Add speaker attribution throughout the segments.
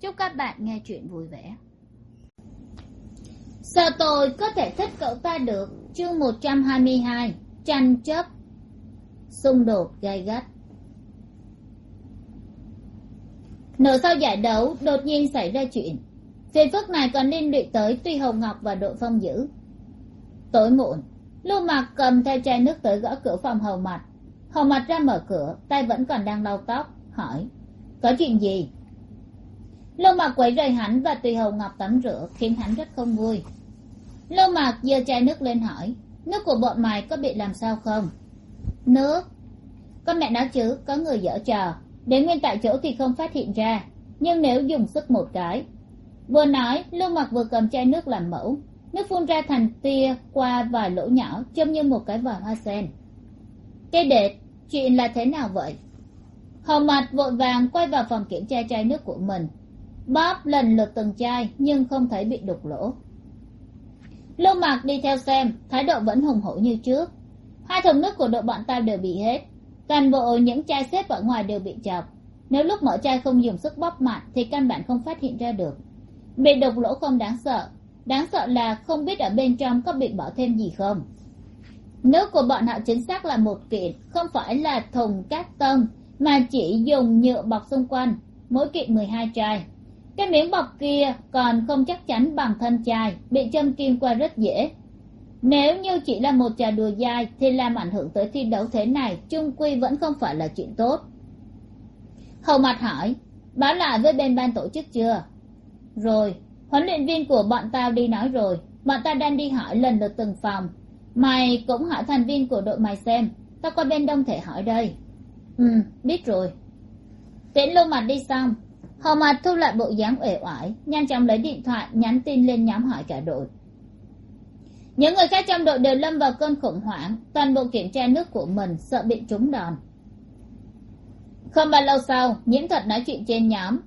Speaker 1: chúc các bạn nghe chuyện vui vẻ. Sao tôi có thể thích cậu ta được? Chương một trăm hai mươi hai, tranh chấp. Xung đột gay gắt. Nửa sau giải đấu, đột nhiên xảy ra chuyện. Phiền phức này còn liên lụy tới tuy hồng ngọc và đội phong dữ tối muộn, lưu mặc cầm theo chai nước tới gõ cửa phòng hầu mặt hầu mặt ra mở cửa, tay vẫn còn đang lau tóc, hỏi, có chuyện gì? Lưu mặc quấy rầy hắn và tùy hầu ngọc tắm rửa, khiến hắn rất không vui. Lưu mặc giơ chai nước lên hỏi, nước của bọn mày có bị làm sao không? Nước? Con mẹ nói chứ, có người dở trò. Đến nguyên tại chỗ thì không phát hiện ra, nhưng nếu dùng sức một cái. Vừa nói lưu mặc vừa cầm chai nước làm mẫu. Nước phun ra thành tia qua vài lỗ nhỏ, trông như một cái vòi hoa sen. Cái đệt, chuyện là thế nào vậy? Hầu mặt vội vàng quay vào phòng kiểm tra chai nước của mình bóp lần lượt từng chai, nhưng không thấy bị đục lỗ. Lưu mạc đi theo xem, thái độ vẫn hùng hổ như trước. Hai thùng nước của đội bọn tao đều bị hết. Toàn bộ những chai xếp ở ngoài đều bị chọc. Nếu lúc mở chai không dùng sức bóp mạnh thì căn bản không phát hiện ra được. Bị đục lỗ không đáng sợ. Đáng sợ là không biết ở bên trong có bị bỏ thêm gì không. Nước của bọn họ chính xác là một kiện không phải là thùng cát tông, mà chỉ dùng nhựa bọc xung quanh, mỗi kiện mười hai chai cái miếng bọc kia còn không chắc chắn bằng thân chai, bị châm kim qua rất dễ. Nếu như chỉ là một trò đùa dai thì làm ảnh hưởng tới thi đấu thế này trung quy vẫn không phải là chuyện tốt. Hầu mặt hỏi, báo lại với bên ban tổ chức chưa? Rồi, huấn luyện viên của bọn tao đi nói rồi. Bọn tao đang đi hỏi lần lượt từng phòng. Mày cũng hỏi thành viên của đội mày xem. Tao qua bên đông thể hỏi đây. Ừ biết rồi. Tiễn lưu mặt đi xong hầu mặt thu lại bộ dáng uể oải, nhanh chóng lấy điện thoại, nhắn tin lên nhóm hỏi cả đội. Những người khác trong đội đều lâm vào cơn khủng hoảng, toàn bộ kiểm tra nước của mình, sợ bị trúng đòn. Không bao lâu sau, nhiễm thuật nói chuyện trên nhóm.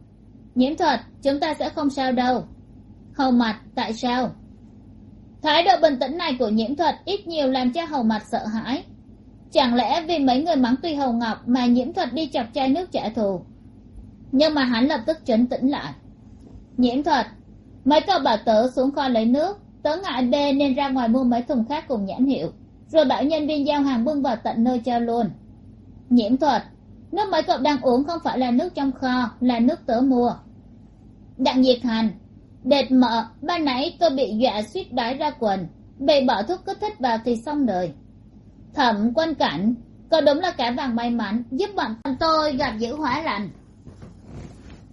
Speaker 1: Nhiễm thuật, chúng ta sẽ không sao đâu. Hầu mặt, tại sao? Thái độ bình tĩnh này của nhiễm thuật ít nhiều làm cho hầu mặt sợ hãi. Chẳng lẽ vì mấy người mắng tuy hầu ngọc mà nhiễm thuật đi chọc chai nước trả thù? Nhưng mà hắn lập tức chấn tĩnh lại. Nhiễm thuật, mấy cậu bảo tớ xuống kho lấy nước, tớ ngại bê nên ra ngoài mua mấy thùng khác cùng nhãn hiệu, rồi bảo nhân viên giao hàng bưng vào tận nơi cho luôn. Nhiễm thuật, nước mấy cậu đang uống không phải là nước trong kho, là nước tớ mua. Đặng diệt hành đệt mợ ban nãy tôi bị dọa suýt đái ra quần, bị bỏ thuốc kích thích vào thì xong đời. Thẩm quân cảnh, cậu đúng là cả vàng may mắn, giúp bọn tôi gặp giữ hóa lành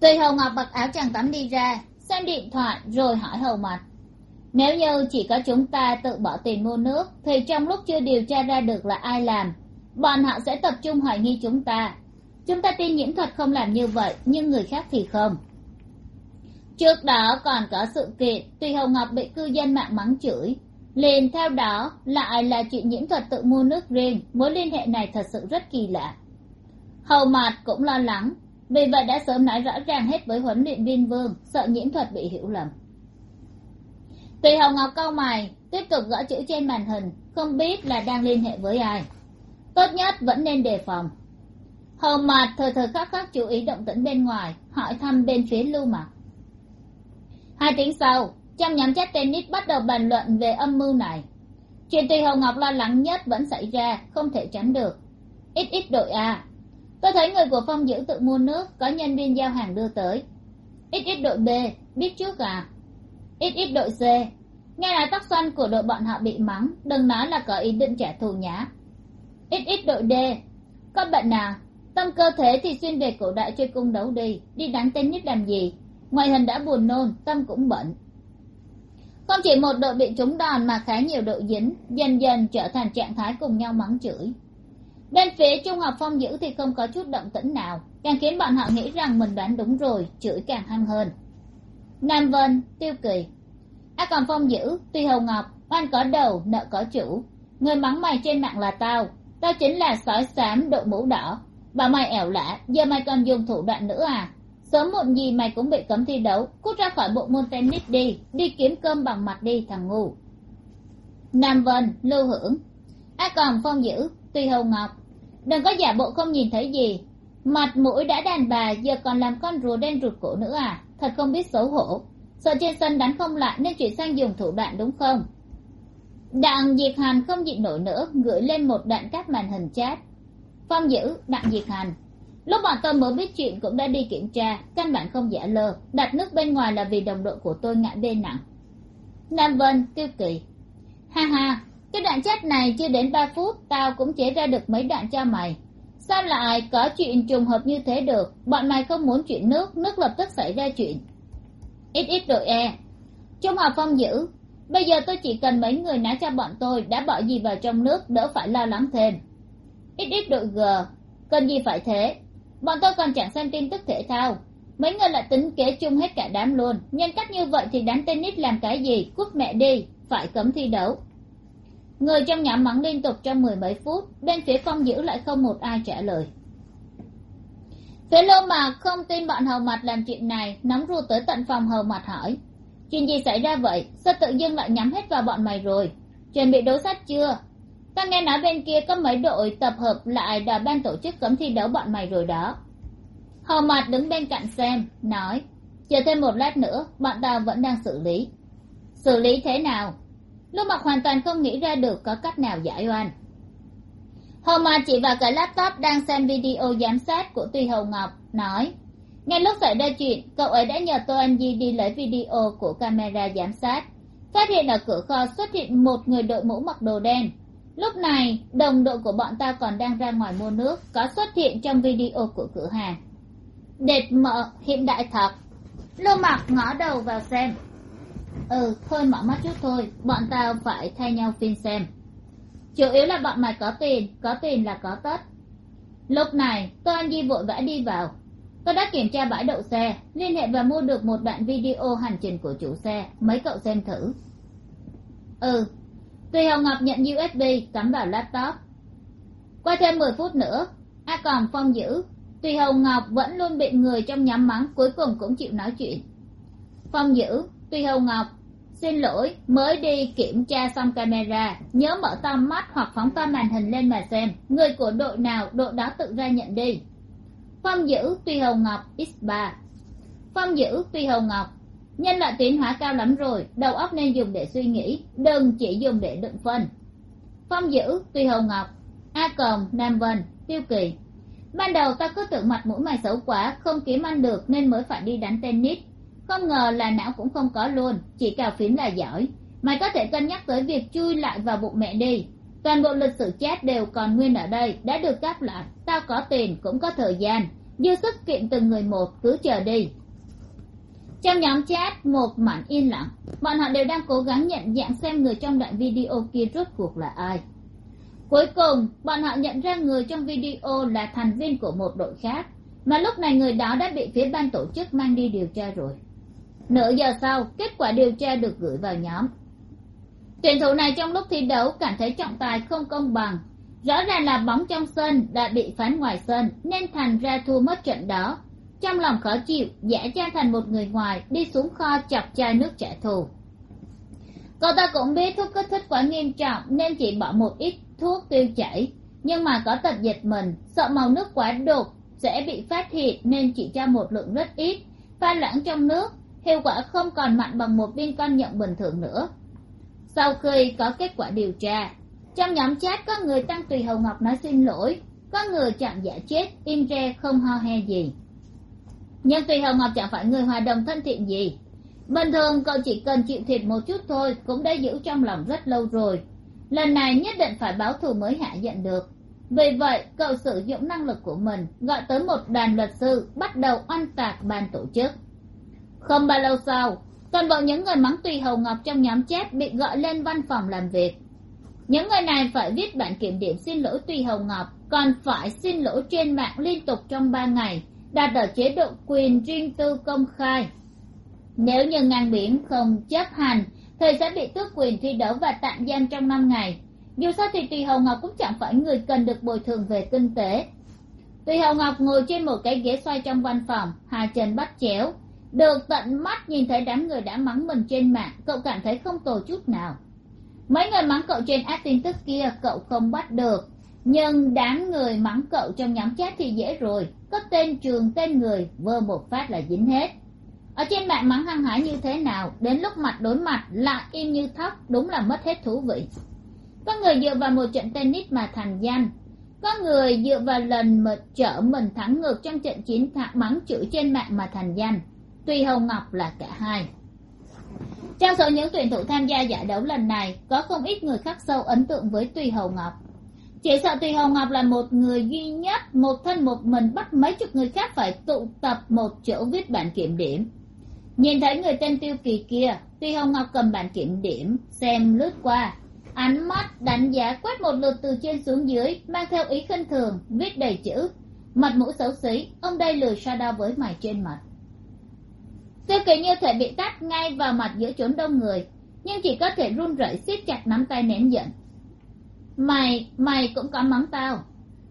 Speaker 1: tùy hầu ngọc bật áo chàng tắm đi ra, xem điện thoại rồi hỏi hầu mặt nếu như chỉ có chúng ta tự bỏ tiền mua nước, thì trong lúc chưa điều tra ra được là ai làm, bọn họ sẽ tập trung hoài nghi chúng ta. Chúng ta tin nhiễm thuật không làm như vậy, nhưng người khác thì không. Trước đó còn có sự kiện tùy hầu ngọc bị cư dân mạng mắng chửi. Liền theo đó, lại là chuyện nhiễm thuật tự mua nước riêng, mối liên hệ này thật sự rất kỳ lạ. Hầu mạt cũng lo lắng vì vậy đã sớm nói rõ ràng hết với huấn luyện viên vương, sợ nhiễm thuật bị hiểu lầm. Tùy hồng ngọc câu mày, tiếp tục gõ chữ trên màn hình, không biết là đang liên hệ với ai. Tốt nhất vẫn nên đề phòng. Hầu mạt thời thời khắc khắc chú ý động tĩnh bên ngoài, hỏi thăm bên phía lưu Mặc. hai tiếng sau, trong nhóm chat tennis bắt đầu bàn luận về âm mưu này. Chuyện tùy hồng ngọc lo lắng nhất vẫn xảy ra, không thể tránh được. Ít ít đội a tôi thấy người của phong dữ tự mua nước, có nhân viên giao hàng đưa tới. Ít ít đội b, biết trước à? Ít ít đội c. Nghe nói tóc xoăn của đội bọn họ bị mắng, đừng nói là có ý định trả thù nhá. Ít ít đội d. Có bệnh nào tâm cơ thế thì xuyên về cổ đại chơi cung đấu đi đi đánh tên nhất làm gì? Ngoại hình đã buồn nôn, tâm cũng bệnh. không chỉ một đội bị trúng đòn mà khá nhiều đội dính, dần dần trở thành trạng thái cùng nhau mắng chửi bên phía trung học phong dữ thì không có chút động tĩnh nào, càng khiến bọn họ nghĩ rằng mình đoán đúng rồi, chửi càng hăng hơn. Nam vân, tiêu kỳ. A còn phong dữ, tuy hầu ngọc, oan có đầu, nợ có chủ. Người mắng mày trên mạng là tao. Tao chính là sói xám đội mũ đỏ. Bảo mày ẻo lả, giờ mày còn dùng thủ đoạn nữa à? Sớm muộn gì mày cũng bị cấm thi đấu, cút ra khỏi bộ môn tennis đi đi kiếm cơm bằng mặt đi thằng ngu. Nam vân, lưu hưởng. A còn phong dữ tuy hầu ngọc đừng có giả bộ không nhìn thấy gì. Mặt mũi đã đàn bà, giờ còn làm con rùa đen rụt cổ nữa à? Thật không biết xấu hổ. Sợ trên sân đánh không lại nên chuyển sang dùng thủ đoạn đúng không? Đặng diệt hàn không nhịn nổi nữa, gửi lên một đoạn các màn hình chat. Phong dữ, đặng diệt hàn lúc bọn tôi mới biết chuyện cũng đã đi kiểm tra, căn bản không giả lơ. Đặt nước bên ngoài là vì đồng đội của tôi ngã bê nặng. Nam vân, tiêu kỳ. Ha ha cái đoạn chat này chưa đến ba phút, tao cũng chế ra được mấy đoạn cho mày. Sao lại có chuyện trùng hợp như thế được? Bọn mày không muốn chuyện nước nước lập tức xảy ra chuyện. Ít ít đội e. Trung học phong dữ, bây giờ tôi chỉ cần mấy người nã cho bọn tôi đã bỏ gì vào trong nước, đỡ phải lo lắng thêm. Ít ít đội g, cần gì phải thế? Bọn tôi còn chẳng xem tin tức thể thao. Mấy người lại tính kế chung hết cả đám luôn. Nhân cách như vậy thì đánh tennis làm cái gì? Cút mẹ đi, phải cấm thi đấu người trong nhà mắng liên tục trong mười mấy phút, bên phía phong dữ lại không một ai trả lời. Phía lô mà không tin bọn hầu mặt làm chuyện này, nóng ruột tới tận phòng hầu mặt hỏi. Chuyện gì xảy ra vậy? Sao tự dưng lại nhắm hết vào bọn mày rồi? Chuẩn bị đấu sách chưa? Ta nghe nói bên kia có mấy đội tập hợp lại đòi ban tổ chức cấm thi đấu bọn mày rồi đó. Hầu mặt đứng bên cạnh xem, nói. Chờ thêm một lát nữa, bọn tao vẫn đang xử lý. Xử lý thế nào? Lúc mặc hoàn toàn không nghĩ ra được có cách nào giải oan. Hầu mà chỉ vào cái laptop đang xem video giám sát của tuy hầu ngọc, nói, ngay lúc xảy ra chuyện, cậu ấy đã nhờ tô anh di đi lấy video của camera giám sát. Phát hiện ở cửa kho xuất hiện một người đội mũ mặc đồ đen. Lúc này, đồng đội của bọn ta còn đang ra ngoài mua nước, có xuất hiện trong video của cửa hàng. Đệt mợ, hiện đại thật. Lô mặc ngõ đầu vào xem ừ hơi mỏ mắt chút thôi, bọn tao phải thay nhau phiên xem. Chủ yếu là bọn mày có tiền có tiền là có tất. Lúc này tô anh di vội vã đi vào. Tôi đã kiểm tra bãi đậu xe, liên hệ và mua được một đoạn video hành trình của chủ xe, mấy cậu xem thử. Ừ tùy hồng ngọc nhận usb cắm vào laptop. Qua thêm mười phút nữa, a còn phong dữ tùy hồng ngọc vẫn luôn bị người trong nhóm mắng, cuối cùng cũng chịu nói chuyện. Phong dữ tuy hồng ngọc, xin lỗi, mới đi kiểm tra xong camera. Nhớ mở to mắt hoặc phóng to màn hình lên mà xem. Người của đội nào, đội đó tự ra nhận đi. Phong dữ tuy hồng ngọc, x ba. Phong dữ tuy hồng ngọc, nhân loại tiến hóa cao lắm rồi, đầu óc nên dùng để suy nghĩ, đừng chỉ dùng để đựng phân. Phong dữ tuy hồng ngọc, a còng nam vân, tiêu kỳ. Ban đầu ta cứ tưởng mặt mũi mày xấu quá, không kiếm ăn được nên mới phải đi đánh tennis không ngờ là não cũng không có luôn, chỉ cào phím là giỏi. Mày có thể cân nhắc tới việc chui lại vào bụng mẹ đi. Toàn bộ lịch sử chat đều còn nguyên ở đây, đã được cáp lại. Tao có tiền cũng có thời gian. Dư sức kiện từng người một, cứ chờ đi. Trong nhóm chat, một mảnh yên lặng. Bọn họ đều đang cố gắng nhận dạng xem người trong đoạn video kia rốt cuộc là ai. Cuối cùng, bọn họ nhận ra người trong video là thành viên của một đội khác. Mà lúc này người đó đã bị phía ban tổ chức mang đi điều tra rồi nửa giờ sau, kết quả điều tra được gửi vào nhóm. Tuyển thủ này trong lúc thi đấu cảm thấy trọng tài không công bằng. Rõ ràng là bóng trong sân đã bị phán ngoài sân nên thành ra thua mất trận đó. Trong lòng khó chịu, giả trang thành một người ngoài đi xuống kho chọc chai nước trả thù. Cậu ta cũng biết thuốc kích thích quá nghiêm trọng nên chỉ bỏ một ít thuốc tiêu chảy. Nhưng mà có tật dịch mình, sợ màu nước quá đục sẽ bị phát hiện nên chỉ cho một lượng rất ít, pha loãng trong nước hiệu quả không còn mạnh bằng một viên con nhộng bình thường nữa. Sau khi có kết quả điều tra, trong nhóm chat có người tăng tùy hầu ngọc nói xin lỗi, có người chặn giả chết, im re không ho he gì. Nhưng tùy hầu ngọc chẳng phải người hòa đồng thân thiện gì. Bình thường cậu chỉ cần chịu thiệt một chút thôi cũng đã giữ trong lòng rất lâu rồi. Lần này nhất định phải báo thù mới hạ giận được. Vì vậy, cậu sử dụng năng lực của mình gọi tới một đoàn luật sư bắt đầu oanh tạc ban tổ chức không bao lâu sau, toàn bộ những người mắng tùy hầu ngọc trong nhóm chat bị gọi lên văn phòng làm việc. Những người này phải viết bản kiểm điểm xin lỗi tùy hầu ngọc, còn phải xin lỗi trên mạng liên tục trong ba ngày, đạt ở chế độ quyền riêng tư công khai. Nếu như ngang biển không chấp hành thì sẽ bị tước quyền thi đấu và tạm giam trong năm ngày. Dù sao thì tùy hầu ngọc cũng chẳng phải người cần được bồi thường về kinh tế. Tùy hầu ngọc ngồi trên một cái ghế xoay trong văn phòng hà trần bắt chéo được tận mắt nhìn thấy đám người đã mắng mình trên mạng, cậu cảm thấy không tồi chút nào. Mấy người mắng cậu trên app tin tức kia, cậu không bắt được. Nhưng đám người mắng cậu trong nhóm chat thì dễ rồi. Có tên trường, tên người, vơ một phát là dính hết. Ở trên mạng mắng hăng hái như thế nào, đến lúc mặt đối mặt lại im như thóc, đúng là mất hết thú vị. Có người dựa vào một trận tennis mà thành danh. Có người dựa vào lần mà chở mình thắng ngược trong trận chiến thạc mắng chữ trên mạng mà thành danh tuy hồng ngọc là cả hai. Trong số những tuyển thủ tham gia giải đấu lần này, có không ít người khắc sâu ấn tượng với tùy hầu ngọc. Chỉ sợ tùy hầu ngọc là một người duy nhất, một thân một mình bắt mấy chục người khác phải tụ tập một chỗ viết bản kiểm điểm. Nhìn thấy người tên tiêu kỳ kia tùy hầu ngọc cầm bản kiểm điểm, xem lướt qua. Ánh mắt đánh giá quét một lượt từ trên xuống dưới, mang theo ý khinh thường, viết đầy chữ, mặt mũi xấu xí, ông đây lười sa đao với mày trên mặt tiêu kỳ như thể bị tát ngay vào mặt giữa chốn đông người, nhưng chỉ có thể run rẩy siết chặt nắm tay nén giận. Mày mày cũng có mắng tao.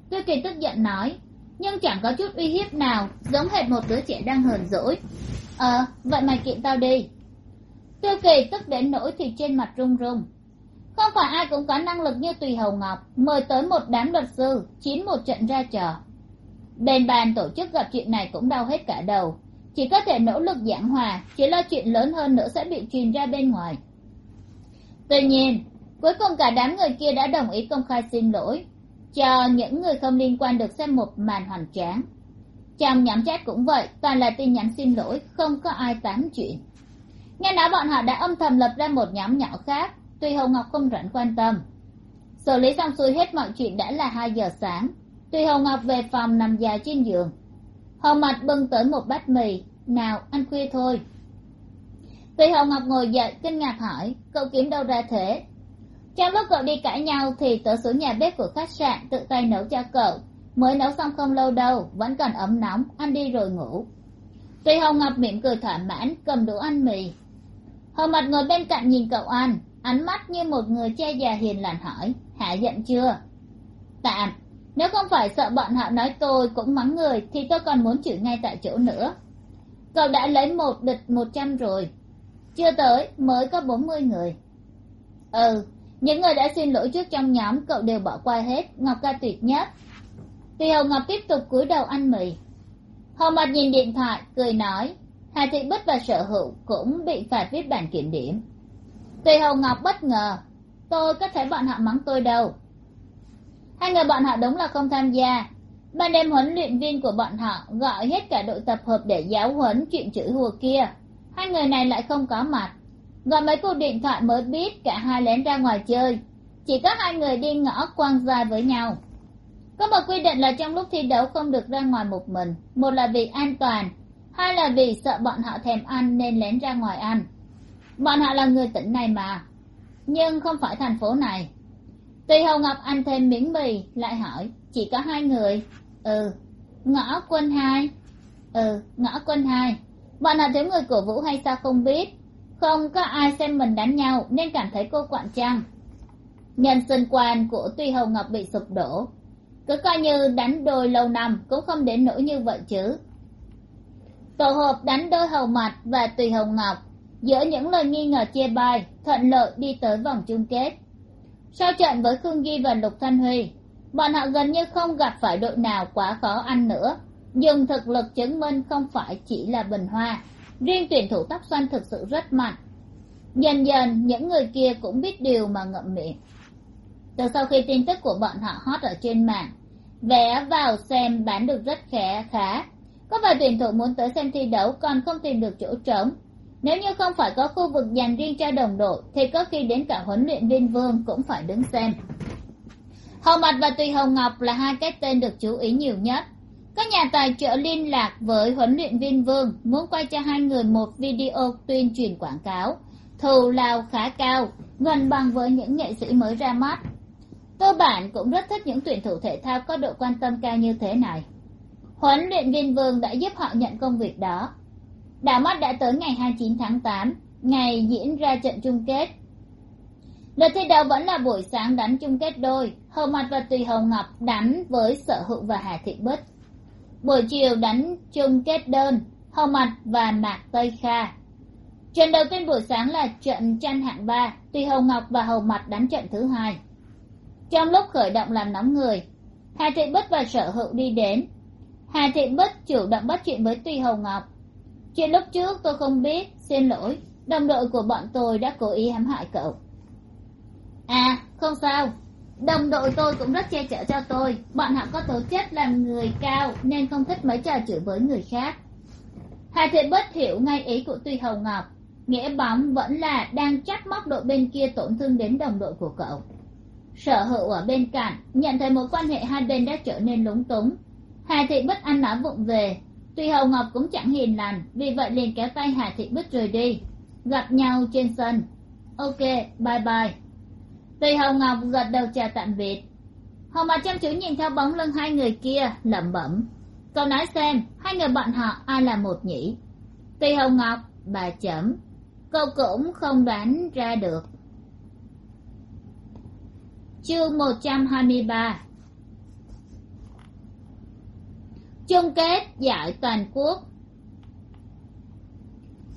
Speaker 1: Tiêu kỳ tức giận nói, nhưng chẳng có chút uy hiếp nào, giống hệt một đứa trẻ đang hờn dỗi. Ờ vậy mày kiện tao đi. Tiêu kỳ tức đến nỗi thì trên mặt run run. Không phải ai cũng có năng lực như tùy hầu ngọc, mời tới một đám luật sư, chín một trận ra trò. Bên bàn tổ chức gặp chuyện này cũng đau hết cả đầu chỉ có thể nỗ lực giảng hòa, chỉ lo chuyện lớn hơn nữa sẽ bị truyền ra bên ngoài. Tuy nhiên, cuối cùng cả đám người kia đã đồng ý công khai xin lỗi cho những người không liên quan được xem một màn hoành tráng. Trong nhóm chat cũng vậy, toàn là tin nhắn xin lỗi, không có ai tán chuyện. Nghe nói bọn họ đã âm thầm lập ra một nhóm nhỏ khác, tuy hồng ngọc không rảnh quan tâm. Xử lý xong xuôi hết mọi chuyện đã là hai giờ sáng. Tuy hồng ngọc về phòng nằm dài trên giường hồng Mạch bưng tới một bát mì. Nào ăn khuya thôi. Tuy hồng ngọc ngồi dậy, kinh ngạc hỏi, cậu kiếm đâu ra thế? Trong lúc cậu đi cãi nhau thì tớ xuống nhà bếp của khách sạn tự tay nấu cho cậu. Mới nấu xong không lâu đâu, vẫn còn ấm nóng ăn đi rồi ngủ. Tuy hồng ngọc mỉm cười thỏa mãn, cầm đũa ăn mì. Hồng mặt ngồi bên cạnh nhìn cậu ăn, ánh mắt như một người cha già hiền lành hỏi, hạ giận chưa? Tạm nếu không phải sợ bọn họ nói tôi cũng mắng người, thì tôi còn muốn chửi ngay tại chỗ nữa. Cậu đã lấy một địch một trăm rồi. Chưa tới, mới có bốn mươi người. Ừ những người đã xin lỗi trước trong nhóm, cậu đều bỏ qua hết. Ngọc ca tuyệt nhất. Tùy hồng ngọc tiếp tục cúi đầu ăn mì. Hồng mặt nhìn điện thoại, cười nói, hà thị bích và sở hữu cũng bị phạt viết bản kiểm điểm. Tùy hồng ngọc bất ngờ, tôi có thể bọn họ mắng tôi đâu hai người bọn họ đúng là không tham gia. Ban đêm huấn luyện viên của bọn họ gọi hết cả đội tập hợp để giáo huấn chuyện chữ hùa kia. Hai người này lại không có mặt. Gọi mấy cuộc điện thoại mới biết cả hai lén ra ngoài chơi. Chỉ có hai người đi ngõ quang dài với nhau. Có một quy định là trong lúc thi đấu không được ra ngoài một mình. Một là vì an toàn, hai là vì sợ bọn họ thèm ăn nên lén ra ngoài ăn. Bọn họ là người tỉnh này mà. Nhưng không phải thành phố này. Tuy hầu ngọc ăn thêm miếng mì lại hỏi, chỉ có hai người? Ừ. Ngõ quân hai? Ừ ngõ quân hai. Bọn họ thiếu người cổ vũ hay sao không biết? Không có ai xem mình đánh nhau, nên cảm thấy cô quặn trăng nhân sinh quan của tuy hầu ngọc bị sụp đổ. Cứ coi như đánh đôi lâu năm, cũng không đến nỗi như vậy chứ. Tổ hợp đánh đôi hầu mặt và tùy hầu ngọc, giữa những lời nghi ngờ chia bai, thuận lợi đi tới vòng chung kết sau trận với khương ghi và lục thanh huy, bọn họ gần như không gặp phải đội nào quá khó ăn nữa. Dùng thực lực chứng minh không phải chỉ là bình hoa. Riêng tuyển thủ tóc xoăn thực sự rất mạnh. Dần dần, những người kia cũng biết điều mà ngậm miệng. Từ sau khi tin tức của bọn họ hot ở trên mạng, vé vào xem bán được rất khẽ khá. Có vài tuyển thủ muốn tới xem thi đấu còn không tìm được chỗ trống nếu như không phải có khu vực dành riêng cho đồng đội, thì có khi đến cả huấn luyện viên vương cũng phải đứng xem. Hồng mạch và tùy hồng ngọc là hai cái tên được chú ý nhiều nhất. Các nhà tài trợ liên lạc với huấn luyện viên vương, muốn quay cho hai người một video tuyên truyền quảng cáo. Thù lao khá cao, gần bằng với những nghệ sĩ mới ra mắt. Cơ bản cũng rất thích những tuyển thủ thể thao có độ quan tâm cao như thế này. Huấn luyện viên vương đã giúp họ nhận công việc đó đảo mắt đã tới ngày hai mươi chín tháng 8 ngày diễn ra trận chung kết. Đợt thi đấu vẫn là buổi sáng đánh chung kết đôi Hồng mặt và tùy hồng ngọc đánh với sở hữu và hà thị bích. Buổi chiều đánh chung kết đơn Hồng mặt và mạc tây kha. Trận đầu tiên buổi sáng là trận tranh hạng ba, tùy hồng ngọc và Hồng mặt đánh trận thứ hai. Trong lúc khởi động làm nóng người, hà thị bích và sở hữu đi đến. Hà thị bích chủ động bắt chuyện với tùy hồng ngọc chuyện lúc trước tôi không biết, xin lỗi. Đồng đội của bọn tôi đã cố ý hãm hại cậu. À không sao. Đồng đội tôi cũng rất che chở cho tôi. Bọn họ có tố chất làm người cao nên không thích mấy trò chửi với người khác. Hà thị bất hiểu ngay ý của tuy hồng ngọc. Nghĩa bóng vẫn là đang chắc móc đội bên kia tổn thương đến đồng đội của cậu. Sở hữu ở bên cạnh, nhận thấy mối quan hệ hai bên đã trở nên lúng túng. Hà thị bất ăn nói vụng về tuy hồng ngọc cũng chẳng hiền lành, vì vậy liền kéo tay hà thị bích rời đi. Gặp nhau trên sân. Ok, bye bye. Tuy hồng ngọc gật đầu chào tạm biệt. Hồng mặt chăm chú nhìn theo bóng lưng hai người kia, lẩm bẩm. Cậu nói xem, hai người bọn họ ai là một nhỉ? Tuy hồng ngọc, bà chấm. Cậu cũng không đoán ra được. Chương một trăm hai mươi ba. Chung kết giải toàn quốc.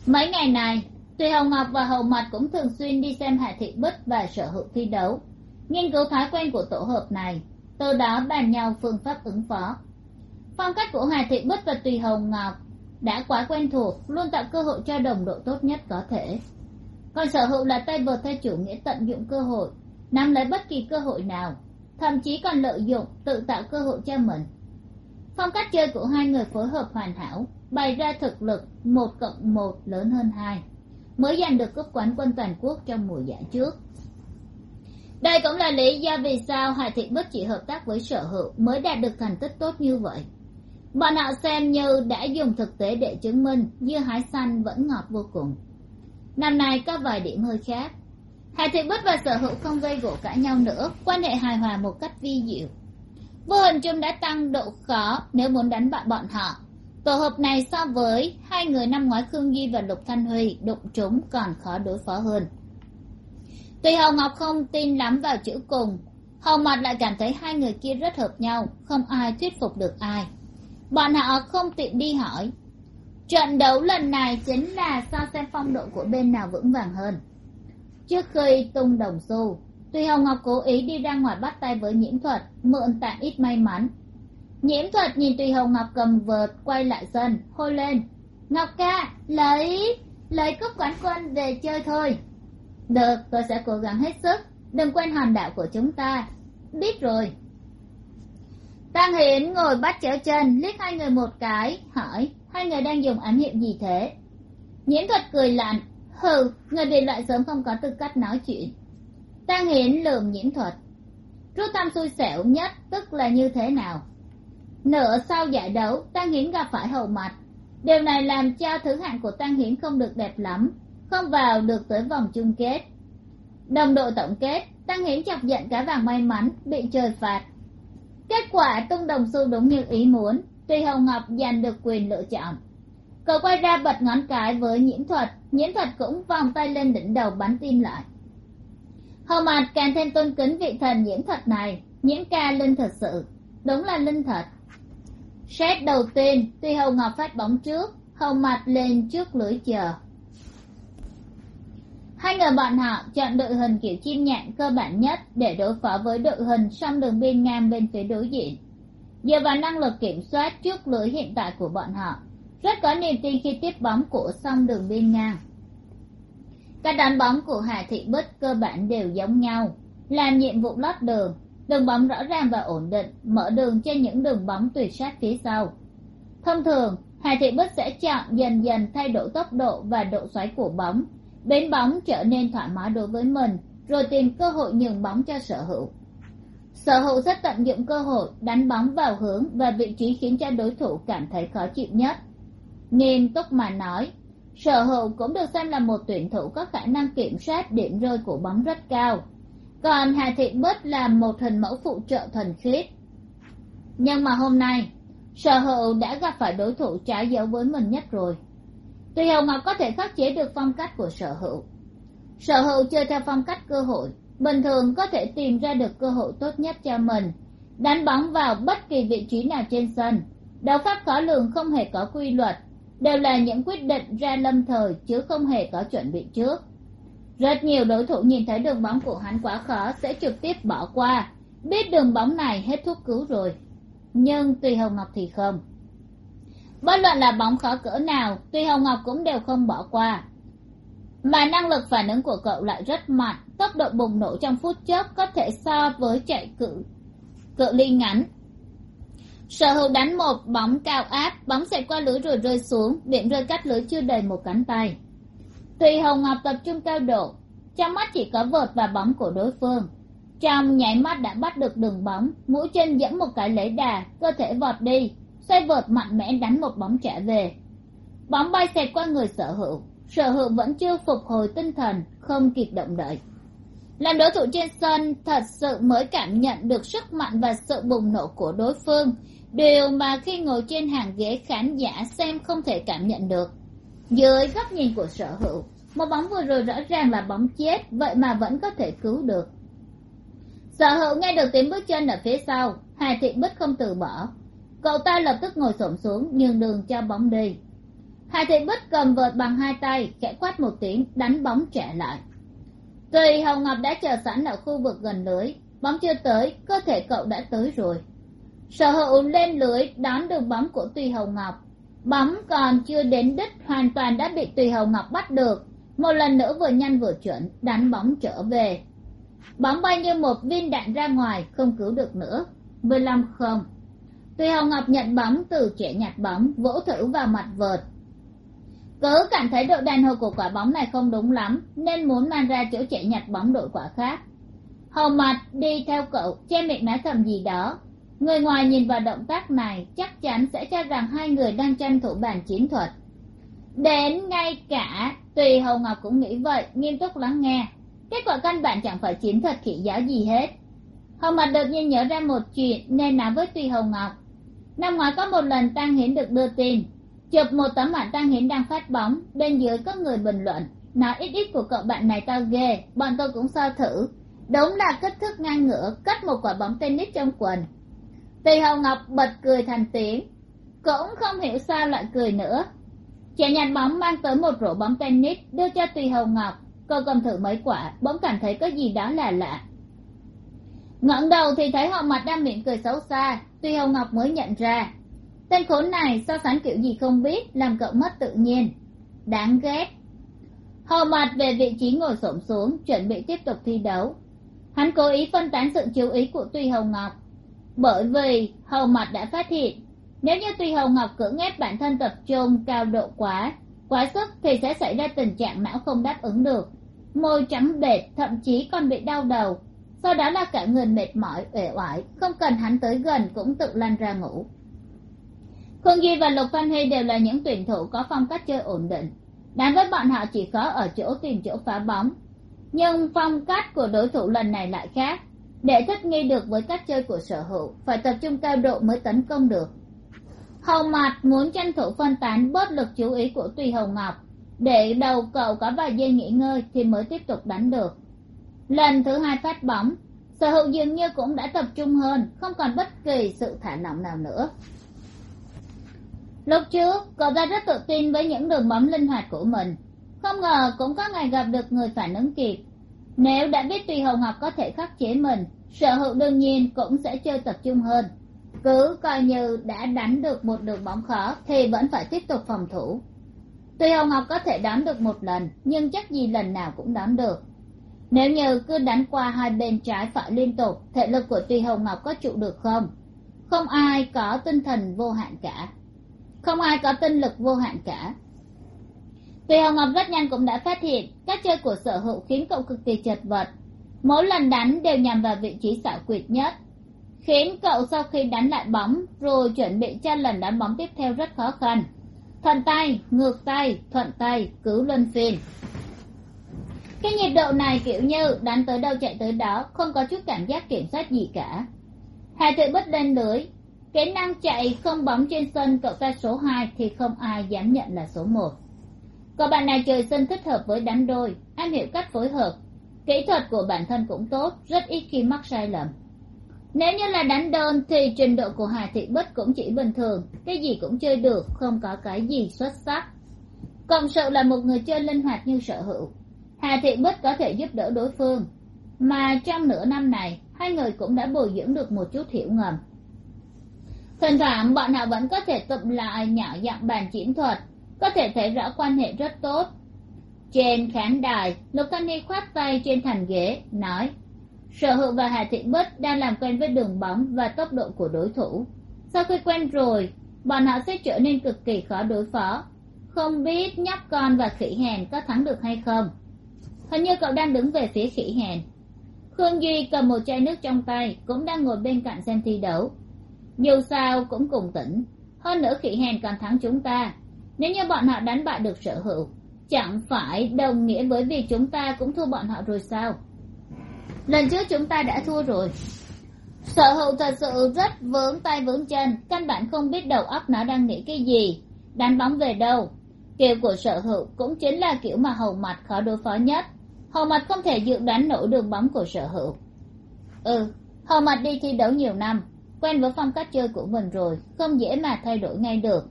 Speaker 1: Mấy ngày này, tùy hồng ngọc và hậu mật cũng thường xuyên đi xem hạ thị bích và sở hữu thi đấu. Nghiên cứu thói quen của tổ hợp này, từ đó bàn nhau phương pháp ứng phó. Phong cách của hà thị bích và tùy hồng ngọc đã quá quen thuộc, luôn tạo cơ hội cho đồng đội tốt nhất có thể. Còn sở hữu là tay vợt theo chủ nghĩa tận dụng cơ hội, nắm lấy bất kỳ cơ hội nào, thậm chí còn lợi dụng tự tạo cơ hội cho mình phong cách chơi của hai người phối hợp hoàn hảo, bày ra thực lực một cộng một lớn hơn hai, mới giành được cúp quán quân toàn quốc trong mùa giải trước. Đây cũng là lý do vì sao hải thị bích chỉ hợp tác với sở hữu mới đạt được thành tích tốt như vậy. Bọn họ xem như đã dùng thực tế để chứng minh dưa hái xanh vẫn ngọt vô cùng. Năm nay có vài điểm hơi khác. Hải thị bích và sở hữu không gây gỗ cãi nhau nữa, quan hệ hài hòa một cách vi diệu vô hình chung đã tăng độ khó nếu muốn đánh bại bọn họ. Tổ hợp này so với hai người năm ngoái khương nhi và lục thanh huy, đụng chúng còn khó đối phó hơn. Tuy hồng ngọc không tin lắm vào chữ cùng, hầu mặt lại cảm thấy hai người kia rất hợp nhau, không ai thuyết phục được ai. Bọn họ không tiện đi hỏi. Trận đấu lần này chính là so xem phong độ của bên nào vững vàng hơn. Trước khi tung đồng xu tuy hồng ngọc cố ý đi ra ngoài bắt tay với nhiễm thuật, mượn tạm ít may mắn. Nhiễm thuật nhìn tùy hồng ngọc cầm vợt quay lại sân, hôi lên. Ngọc ca, lấy lấy cúp quán quân về chơi thôi. Được, tôi sẽ cố gắng hết sức, đừng quên hòn đảo của chúng ta. Biết rồi. Tăng Hiến ngồi bắt chéo chân liếc hai người một cái, hỏi, hai người đang dùng ám hiệu gì thế? Nhiễm thuật cười lạnh, hừ, người bị loại sớm không có tư cách nói chuyện tăng hiển lườm nhiễm thuật. Rút tâm xui xẻo nhất tức là như thế nào? Nửa sau giải đấu tăng hiển gặp phải hầu mặt điều này làm cho thứ hạng của tăng hiển không được đẹp lắm, không vào được tới vòng chung kết. Đồng đội tổng kết tăng hiển chọc giận cả vàng may mắn, bị trời phạt. Kết quả tung đồng xu đúng như ý muốn, tùy hồng ngọc giành được quyền lựa chọn. Cậu quay ra bật ngón cái với nhiễm thuật nhiễm thuật cũng vòng tay lên đỉnh đầu bắn tim lại hầu mạt càng thêm tôn kính vị thần nhiễm thật này, nhiễm ca linh thật sự. Đúng là linh thật. Xét đầu tiên, tuy hầu ngọc phát bóng trước, hầu mặt lên trước lưới chờ. Hai người bọn họ chọn đội hình kiểu chim nhạn cơ bản nhất để đối phó với đội hình song đường biên ngang bên phía đối diện. Dựa vào năng lực kiểm soát trước lưới hiện tại của bọn họ, rất có niềm tin khi tiếp bóng của song đường biên ngang các đánh bóng của hà thị bích cơ bản đều giống nhau, làm nhiệm vụ lót đường. Đường bóng rõ ràng và ổn định, mở đường cho những đường bóng tuyệt sát phía sau. Thông thường, hà thị bích sẽ chọn dần dần thay đổi tốc độ và độ xoáy của bóng. Bến bóng trở nên thoải mái đối với mình, rồi tìm cơ hội nhường bóng cho sở hữu. Sở hữu rất tận dụng cơ hội đánh bóng vào hướng và vị trí khiến cho đối thủ cảm thấy khó chịu nhất. Nghiêm túc mà nói sở hữu cũng được xem là một tuyển thủ có khả năng kiểm soát điểm rơi của bóng rất cao. Còn hà thị bích là một hình mẫu phụ trợ thuần khiết. Nhưng mà hôm nay, sở hữu đã gặp phải đối thủ trái dấu với mình nhất rồi. Tuy hồng ngọc có thể khắc chế được phong cách của sở hữu. Sở hữu chơi theo phong cách cơ hội, bình thường có thể tìm ra được cơ hội tốt nhất cho mình. Đánh bóng vào bất kỳ vị trí nào trên sân, đấu pháp khó lường không hề có quy luật đều là những quyết định ra lâm thời chứ không hề có chuẩn bị trước. Rất nhiều đối thủ nhìn thấy đường bóng của hắn quá khó sẽ trực tiếp bỏ qua. Biết đường bóng này hết thuốc cứu rồi, nhưng tùy hồng ngọc thì không. Bất luận là bóng khó cỡ nào tùy hồng ngọc cũng đều không bỏ qua. Mà năng lực phản ứng của cậu lại rất mạnh, tốc độ bùng nổ trong phút chốc có thể so với chạy cự cự ly ngắn sở hữu đánh một, bóng cao áp, bóng xẹt qua lưới rồi rơi xuống điện rơi cách lưới chưa đầy một cánh tay. Tùy hồng ngọc tập trung cao độ, trong mắt chỉ có vợt và bóng của đối phương. Trong nháy mắt đã bắt được đường bóng, mũi chân dẫn một cái lấy đà, cơ thể vọt đi, xoay vợt mạnh mẽ đánh một bóng trả về. Bóng bay xẹt qua người sở hữu sở hữu vẫn chưa phục hồi tinh thần, không kịp động đậy. Làm đối thủ trên sân, thật sự mới cảm nhận được sức mạnh và sự bùng nổ của đối phương điều mà khi ngồi trên hàng ghế khán giả xem không thể cảm nhận được. Dưới góc nhìn của sở hữu, một bóng vừa rồi rõ ràng là bóng chết, vậy mà vẫn có thể cứu được. Sở hữu nghe được tiếng bước chân ở phía sau, hà thị bích không từ bỏ. Cậu ta lập tức ngồi xổm xuống, nhường đường cho bóng đi. Hà thị bích cầm vợt bằng hai tay, khẽ quát một tiếng, đánh bóng trả lại. Tùy hồng ngọc đã chờ sẵn ở khu vực gần lưới, bóng chưa tới, cơ thể cậu đã tới rồi sở hữu lên lưới đón được bóng của tùy hồng ngọc. Bóng còn chưa đến đích hoàn toàn đã bị tùy hồng ngọc bắt được. Một lần nữa vừa nhanh vừa chuẩn, đánh bóng trở về. Bóng bay như một viên đạn ra ngoài, không cứu được nữa. Mười lăm không. Tùy hồng ngọc nhận bóng từ trẻ nhặt bóng, vỗ thử vào mặt vợt. Cứ cảm thấy độ đàn hồi của quả bóng này không đúng lắm, nên muốn mang ra chỗ trẻ nhặt bóng đội quả khác. Hầu mặt đi theo cậu, che miệng nói thầm gì đó người ngoài nhìn vào động tác này, chắc chắn sẽ cho rằng hai người đang tranh thủ bản chiến thuật. Đến ngay cả, tùy hầu ngọc cũng nghĩ vậy, nghiêm túc lắng nghe. Kết quả căn bản chẳng phải chiến thuật khỉ giáo gì hết. Hầu mặt đột nhiên nhớ ra một chuyện nên nói với tùy hầu ngọc. Năm ngoái có một lần tăng hiến được đưa tin. Chụp một tấm ảnh tăng hiến đang phát bóng, bên dưới có người bình luận, nói ít ít của cậu bạn này tao ghê, bọn tôi cũng so thử. Đúng là kích thước ngang ngửa, cất một quả bóng tennis trong quần tùy hồng ngọc bật cười thành tiếng. Cũng không hiểu sao lại cười nữa. Trẻ nhặt bóng mang tới một rổ bóng tennis, đưa cho tùy hồng ngọc. Cô cầm thử mấy quả, bỗng cảm thấy có gì đó là lạ. Ngẩng đầu thì thấy họ mặt đang miệng cười xấu xa tùy hồng ngọc mới nhận ra. Tên khốn này so sánh kiểu gì không biết, làm cậu mất tự nhiên. Đáng ghét. Hầu mặt về vị trí ngồi xổm xuống, chuẩn bị tiếp tục thi đấu. Hắn cố ý phân tán sự chú ý của tuy hồng ngọc bởi vì hầu mặt đã phát hiện, nếu như tuy hầu ngọc cưỡng ép bản thân tập trung cao độ quá quá sức thì sẽ xảy ra tình trạng não không đáp ứng được. Môi trắng bệt, thậm chí còn bị đau đầu. Sau đó là cả người mệt mỏi, uể oải, không cần hắn tới gần cũng tự lăn ra ngủ. Khương duy và lục văn huy đều là những tuyển thủ có phong cách chơi ổn định. Đáng với bọn họ chỉ có ở chỗ tìm chỗ phá bóng. Nhưng phong cách của đối thủ lần này lại khác để thích nghi được với cách chơi của sở hữu, phải tập trung cao độ mới tấn công được. Hầu mặt muốn tranh thủ phân tán bớt lực chú ý của tùy hầu ngọc, để đầu cậu có vài giây nghỉ ngơi thì mới tiếp tục đánh được. Lần thứ hai phát bóng, sở hữu dường như cũng đã tập trung hơn, không còn bất kỳ sự thả lỏng nào nữa. Lúc trước, cậu ta rất tự tin với những đường bóng linh hoạt của mình. Không ngờ cũng có ngày gặp được người phản ứng kịp nếu đã biết tùy hồng ngọc có thể khắc chế mình, sở hữu đương nhiên cũng sẽ chơi tập trung hơn. Cứ coi như đã đánh được một đường bóng khó thì vẫn phải tiếp tục phòng thủ. Tùy hồng ngọc có thể đón được một lần, nhưng chắc gì lần nào cũng đón được. Nếu như cứ đánh qua hai bên trái phải liên tục, thể lực của tùy hồng ngọc có trụ được không? Không ai có tinh thần vô hạn cả. Không ai có tinh lực vô hạn cả tuy hồng ngọc rất nhanh cũng đã phát hiện, cách chơi của sở hữu khiến cậu cực kỳ chật vật. Mỗi lần đánh đều nhằm vào vị trí xảo quyệt nhất. Khiến cậu sau khi đánh lại bóng, rồi chuẩn bị cho lần đánh bóng tiếp theo rất khó khăn. Thuận tay, ngược tay, thuận tay, cứ luân phiên. Cái nhiệt độ này kiểu như đánh tới đâu chạy tới đó, không có chút cảm giác kiểm soát gì cả. Hai tự bất đen lưới kỹ năng chạy không bóng trên sân cậu ta số hai thì không ai dám nhận là số một cậu bạn này trời sinh thích hợp với đánh đôi, am hiểu cách phối hợp. Kỹ thuật của bản thân cũng tốt, rất ít khi mắc sai lầm. Nếu như là đánh đơn thì trình độ của hà thị bích cũng chỉ bình thường, cái gì cũng chơi được, không có cái gì xuất sắc. Cộng sự là một người chơi linh hoạt như sở hữu. Hà thị bích có thể giúp đỡ đối phương. Mà trong nửa năm này, hai người cũng đã bồi dưỡng được một chút hiểu ngầm. Thỉnh thoảng, bọn họ vẫn có thể tụm lại nhỏ giọng bàn chiến thuật có thể thấy rõ quan hệ rất tốt. Trên khán đài, lục thanh ni khoát tay trên thành ghế, nói, sở hữu và hà thị bích đang làm quen với đường bóng và tốc độ của đối thủ. Sau khi quen rồi, bọn họ sẽ trở nên cực kỳ khó đối phó. Không biết nhóc con và khỉ hèn có thắng được hay không? Hình như cậu đang đứng về phía khỉ hèn. Khương duy cầm một chai nước trong tay, cũng đang ngồi bên cạnh xem thi đấu. Dù sao cũng cùng tỉnh. Hơn nữa khỉ hèn còn thắng chúng ta nếu như bọn họ đánh bại được sở hữu, chẳng phải đồng nghĩa với việc chúng ta cũng thua bọn họ rồi sao? Lần trước chúng ta đã thua rồi. Sở hữu thật sự rất vướng tay vướng chân, căn bản không biết đầu óc nó đang nghĩ cái gì. Đánh bóng về đâu? Kiểu của sở hữu cũng chính là kiểu mà hầu mặt khó đối phó nhất. Hầu mặt không thể dự đoán nổi đường bóng của sở hữu. Ừ hầu mặt đi thi đấu nhiều năm, quen với phong cách chơi của mình rồi, không dễ mà thay đổi ngay được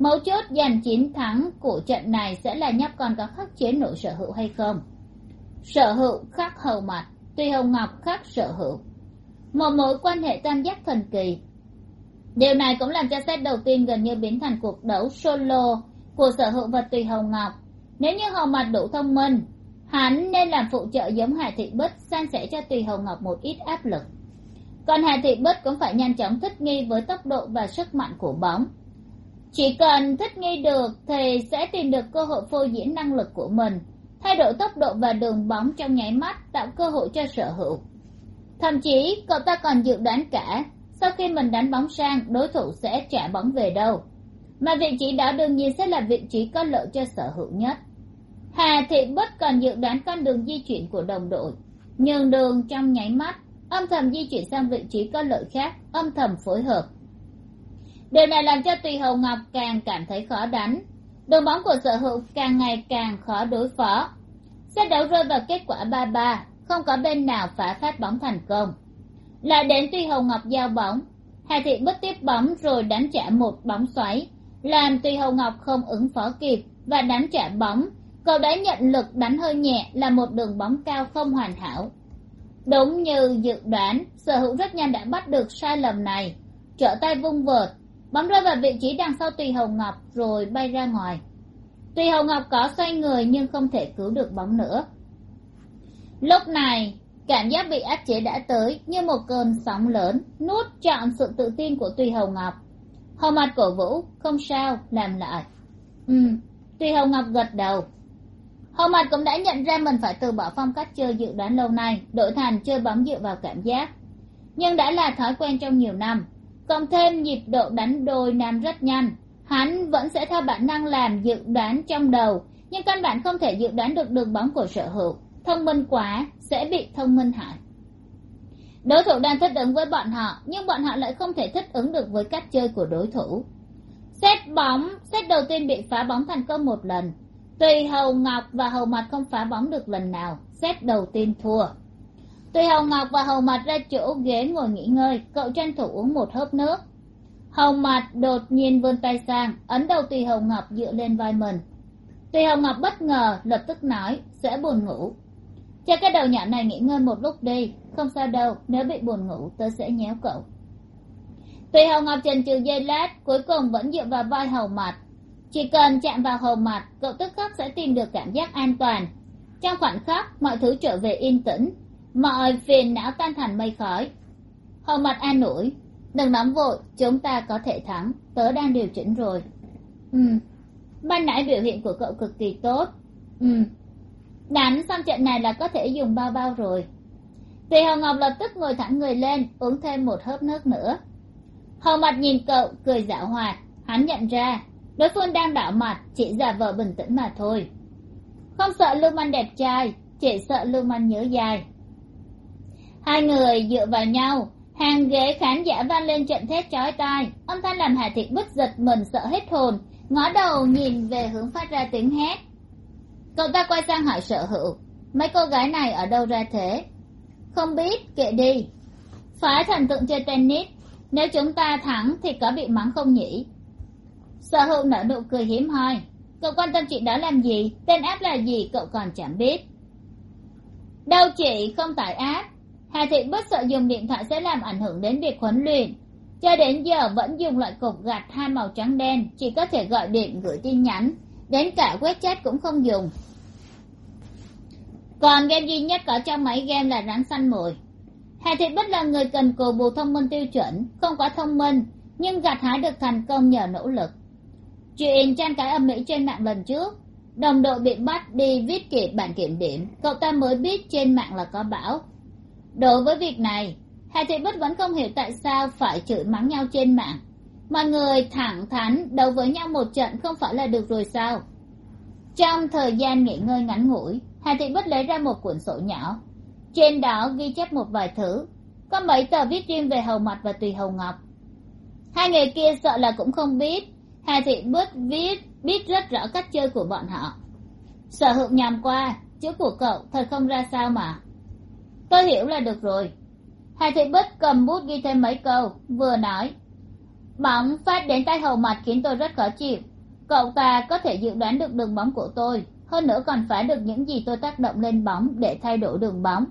Speaker 1: mấu chốt giành chiến thắng của trận này sẽ là nhóc con có khắc chế nổi sở hữu hay không? Sở hữu khắc hầu mặt, tuy hồng ngọc khắc sở hữu. Một mối quan hệ tam giác thần kỳ. Điều này cũng làm cho set đầu tiên gần như biến thành cuộc đấu solo của sở hữu và tùy hồng ngọc. Nếu như hầu mặt đủ thông minh, hắn nên làm phụ trợ giống hà thị bích san sẻ cho tùy hồng ngọc một ít áp lực. Còn hà thị bích cũng phải nhanh chóng thích nghi với tốc độ và sức mạnh của bóng chỉ cần thích nghi được thì sẽ tìm được cơ hội phô diễn năng lực của mình, thay đổi tốc độ và đường bóng trong nháy mắt tạo cơ hội cho sở hữu. Thậm chí, cậu ta còn dự đoán cả, sau khi mình đánh bóng sang, đối thủ sẽ trả bóng về đâu. Mà vị trí đó đương nhiên sẽ là vị trí có lợi cho sở hữu nhất. Hà thị bất còn dự đoán con đường di chuyển của đồng đội. Nhường đường trong nháy mắt, âm thầm di chuyển sang vị trí có lợi khác, âm thầm phối hợp điều này làm cho tùy hầu ngọc càng cảm thấy khó đánh đường bóng của sở hữu càng ngày càng khó đối phó. Xét đấu rơi vào kết quả ba ba, không có bên nào phá phát bóng thành công. Lại đến tùy hầu ngọc giao bóng. Hà thị bất tiếp bóng rồi đánh trả một bóng xoáy, làm tùy hầu ngọc không ứng phó kịp và đánh trả bóng. Cậu đã nhận lực đánh hơi nhẹ là một đường bóng cao không hoàn hảo. Đúng như dự đoán, sở hữu rất nhanh đã bắt được sai lầm này. Trở tay vung vợt bóng rơi vào vị trí đằng sau tùy hồng ngọc rồi bay ra ngoài. Tùy hồng ngọc có xoay người nhưng không thể cứu được bóng nữa. Lúc này, cảm giác bị áp chế đã tới như một cơn sóng lớn, nuốt trọn sự tự tin của tùy hồng ngọc. Hầu mặt cổ vũ, không sao, làm lại. Ừ tùy hồng ngọc gật đầu. Hầu mặt cũng đã nhận ra mình phải từ bỏ phong cách chơi dự đoán lâu nay, đổi thành chơi bóng dựa vào cảm giác. Nhưng đã là thói quen trong nhiều năm cộng thêm nhịp độ đánh đôi nam rất nhanh, hắn vẫn sẽ theo bản năng làm dự đoán trong đầu, nhưng căn bản không thể dự đoán được đường bóng của sở hữu. Thông minh quá, sẽ bị thông minh hại. Đối thủ đang thích ứng với bọn họ, nhưng bọn họ lại không thể thích ứng được với cách chơi của đối thủ. Xét bóng, xét đầu tiên bị phá bóng thành công một lần. Tùy hầu ngọc và hầu mặt không phá bóng được lần nào, xét đầu tiên thua tùy hầu ngọc và hầu mặt ra chỗ ghế ngồi nghỉ ngơi, cậu tranh thủ uống một hớp nước. Hầu mặt đột nhiên vươn tay sang, ấn đầu tùy hầu ngọc dựa lên vai mình. Tùy hầu ngọc bất ngờ, lập tức nói, sẽ buồn ngủ. Cho cái đầu nhỏ này nghỉ ngơi một lúc đi, không sao đâu, nếu bị buồn ngủ, tớ sẽ nhéo cậu. Tùy hầu ngọc trần trừ giây lát, cuối cùng vẫn dựa vào vai hầu mặt chỉ cần chạm vào hầu mặt cậu tức khắc sẽ tìm được cảm giác an toàn. Trong khoảnh khắc, mọi thứ trở về yên tĩnh mọi phiền não tan thành mây khói. Hầu mặt an ủi, đừng nóng vội, chúng ta có thể thắng. Tớ đang điều chỉnh rồi. Ừ ban nãy biểu hiện của cậu cực kỳ tốt. Ừ đánh xong trận này là có thể dùng bao bao rồi. Tùy hầu ngọc lập tức ngồi thẳng người lên, uống thêm một hớp nước nữa. Hầu mặt nhìn cậu, cười dạo hoạt. Hắn nhận ra, đối phương đang đảo mặt, chỉ giả vờ bình tĩnh mà thôi. Không sợ lưu manh đẹp trai, chỉ sợ lưu manh nhớ dài hai người dựa vào nhau. Hàng ghế khán giả vang lên trận thét chói tai. Âm thanh làm hà thị bức giật mình sợ hết hồn. Ngó đầu nhìn về hướng phát ra tiếng hét. Cậu ta quay sang hỏi sở hữu, mấy cô gái này ở đâu ra thế? Không biết, kệ đi. Phái thần tượng chơi tennis. Nếu chúng ta thắng thì có bị mắng không nhỉ? Sở hữu nở nụ cười hiếm hoi. Cậu quan tâm chuyện đó làm gì? Tên app là gì cậu còn chẳng biết. Đâu chị? Không tải app hà thị bất sợ dùng điện thoại sẽ làm ảnh hưởng đến việc huấn luyện. Cho đến giờ vẫn dùng loại cục gạch hai màu trắng đen, chỉ có thể gọi điện gửi tin nhắn. Đến cả web chat cũng không dùng. Còn game duy nhất có trong máy game là rắn xanh mồi. Hà thị bất là người cần cù bù thông minh tiêu chuẩn, không quá thông minh, nhưng gặt hái được thành công nhờ nỗ lực. Chuyện tranh cãi âm mỹ trên mạng lần trước, đồng đội bị bắt đi viết kịp bản kiểm điểm. Cậu ta mới biết trên mạng là có bão đối với việc này hà thị bích vẫn không hiểu tại sao phải chửi mắng nhau trên mạng. Mọi người thẳng thắn đấu với nhau một trận không phải là được rồi sao? Trong thời gian nghỉ ngơi ngắn ngủi hà thị bích lấy ra một cuốn sổ nhỏ. Trên đó ghi chép một vài thứ. Có mấy tờ viết riêng về hầu mặt và tùy hầu ngọc. Hai người kia sợ là cũng không biết. Hà thị bích viết, biết rất rõ cách chơi của bọn họ. Sở hữu nhằm qua chữ của cậu thật không ra sao mà tôi hiểu là được rồi. Hà thị bích cầm bút ghi thêm mấy câu, vừa nói. Bóng phát đến tay hầu mặt khiến tôi rất khó chịu. Cậu ta có thể dự đoán được đường bóng của tôi, hơn nữa còn phải được những gì tôi tác động lên bóng để thay đổi đường bóng.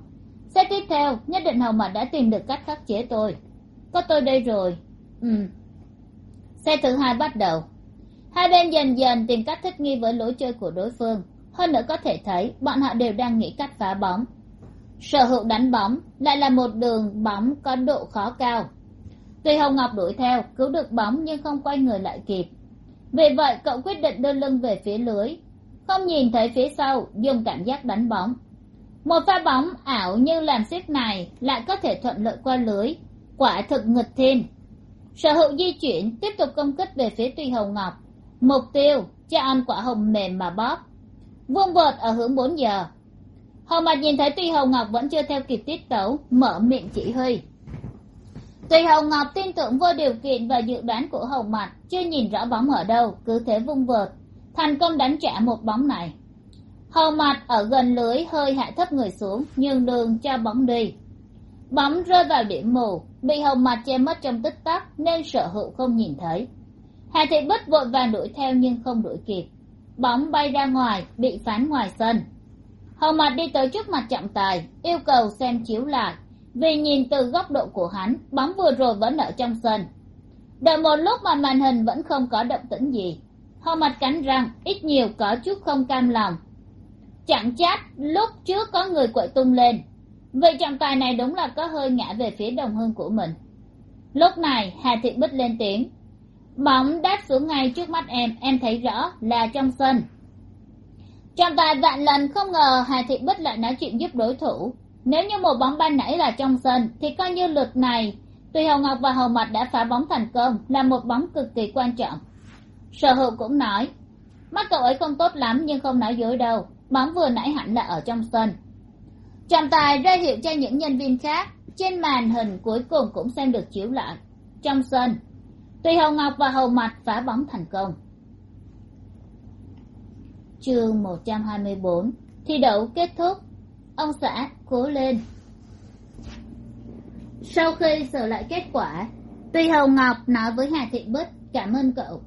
Speaker 1: Xét tiếp theo, nhất định hầu mặt đã tìm được cách khắc chế tôi. Có tôi đây rồi. Ừ. Xe thứ hai bắt đầu. Hai bên dần dần tìm cách thích nghi với lối chơi của đối phương. Hơn nữa có thể thấy, bọn họ đều đang nghĩ cách phá bóng sở hữu đánh bóng, lại là một đường bóng có độ khó cao. Tuy hồng ngọc đuổi theo, cứu được bóng nhưng không quay người lại kịp. Vì vậy, cậu quyết định đưa lưng về phía lưới. Không nhìn thấy phía sau, dùng cảm giác đánh bóng. Một pha bóng ảo như làm xếp này lại có thể thuận lợi qua lưới. Quả thực nghịch thiên. Sở hữu di chuyển, tiếp tục công kích về phía tuy hồng ngọc. Mục tiêu cho ăn quả hồng mềm mà bóp. Vuông vợt ở hướng bốn giờ hầu Mạt nhìn thấy tuy hồng ngọc vẫn chưa theo kịp tiết tấu mở miệng chỉ huy Tuy hồng ngọc tin tưởng vô điều kiện và dự đoán của hầu Mạt, chưa nhìn rõ bóng ở đâu cứ thế vung vợt thành công đánh trả một bóng này. Hầu Mạt ở gần lưới hơi hạ thấp người xuống nhường đường cho bóng đi. Bóng rơi vào điểm mù bị hầu Mạt che mất trong tích tắc nên sở hữu không nhìn thấy. Hà thị bích vội vàng đuổi theo nhưng không đuổi kịp. Bóng bay ra ngoài bị phán ngoài sân hầu mặt đi tới trước mặt trọng tài, yêu cầu xem chiếu lại. Vì nhìn từ góc độ của hắn, bóng vừa rồi vẫn ở trong sân. Đợi một lúc mà màn hình vẫn không có động tĩnh gì. Hầu mặt cắn răng, ít nhiều có chút không cam lòng. Chẳng chát lúc trước có người quậy tung lên. Vị trọng tài này đúng là có hơi ngã về phía đồng hương của mình. Lúc này, hà thị bích lên tiếng. Bóng đáp xuống ngay trước mắt em em thấy rõ là trong sân trọng tài vạn lần không ngờ hà thị bích lại nói chuyện giúp đối thủ. Nếu như một bóng ban nãy là trong sân, thì coi như lượt này, tùy hồng ngọc và hầu Mạch đã phá bóng thành công, là một bóng cực kỳ quan trọng. Sở hữu cũng nói, mắt cậu ấy không tốt lắm, nhưng không nói dối đâu. Bóng vừa nãy hẳn là ở trong sân. Trọng tài ra hiệu cho những nhân viên khác, trên màn hình cuối cùng cũng xem được chiếu lại trong sân, tùy hồng ngọc và hầu mặt phá bóng thành công chương một trăm hai mươi bốn. Thi đấu kết thúc. Ông xã cố lên. Sau khi sửa lại kết quả tuy hồng ngọc nói với hà thị bích, cảm ơn cậu.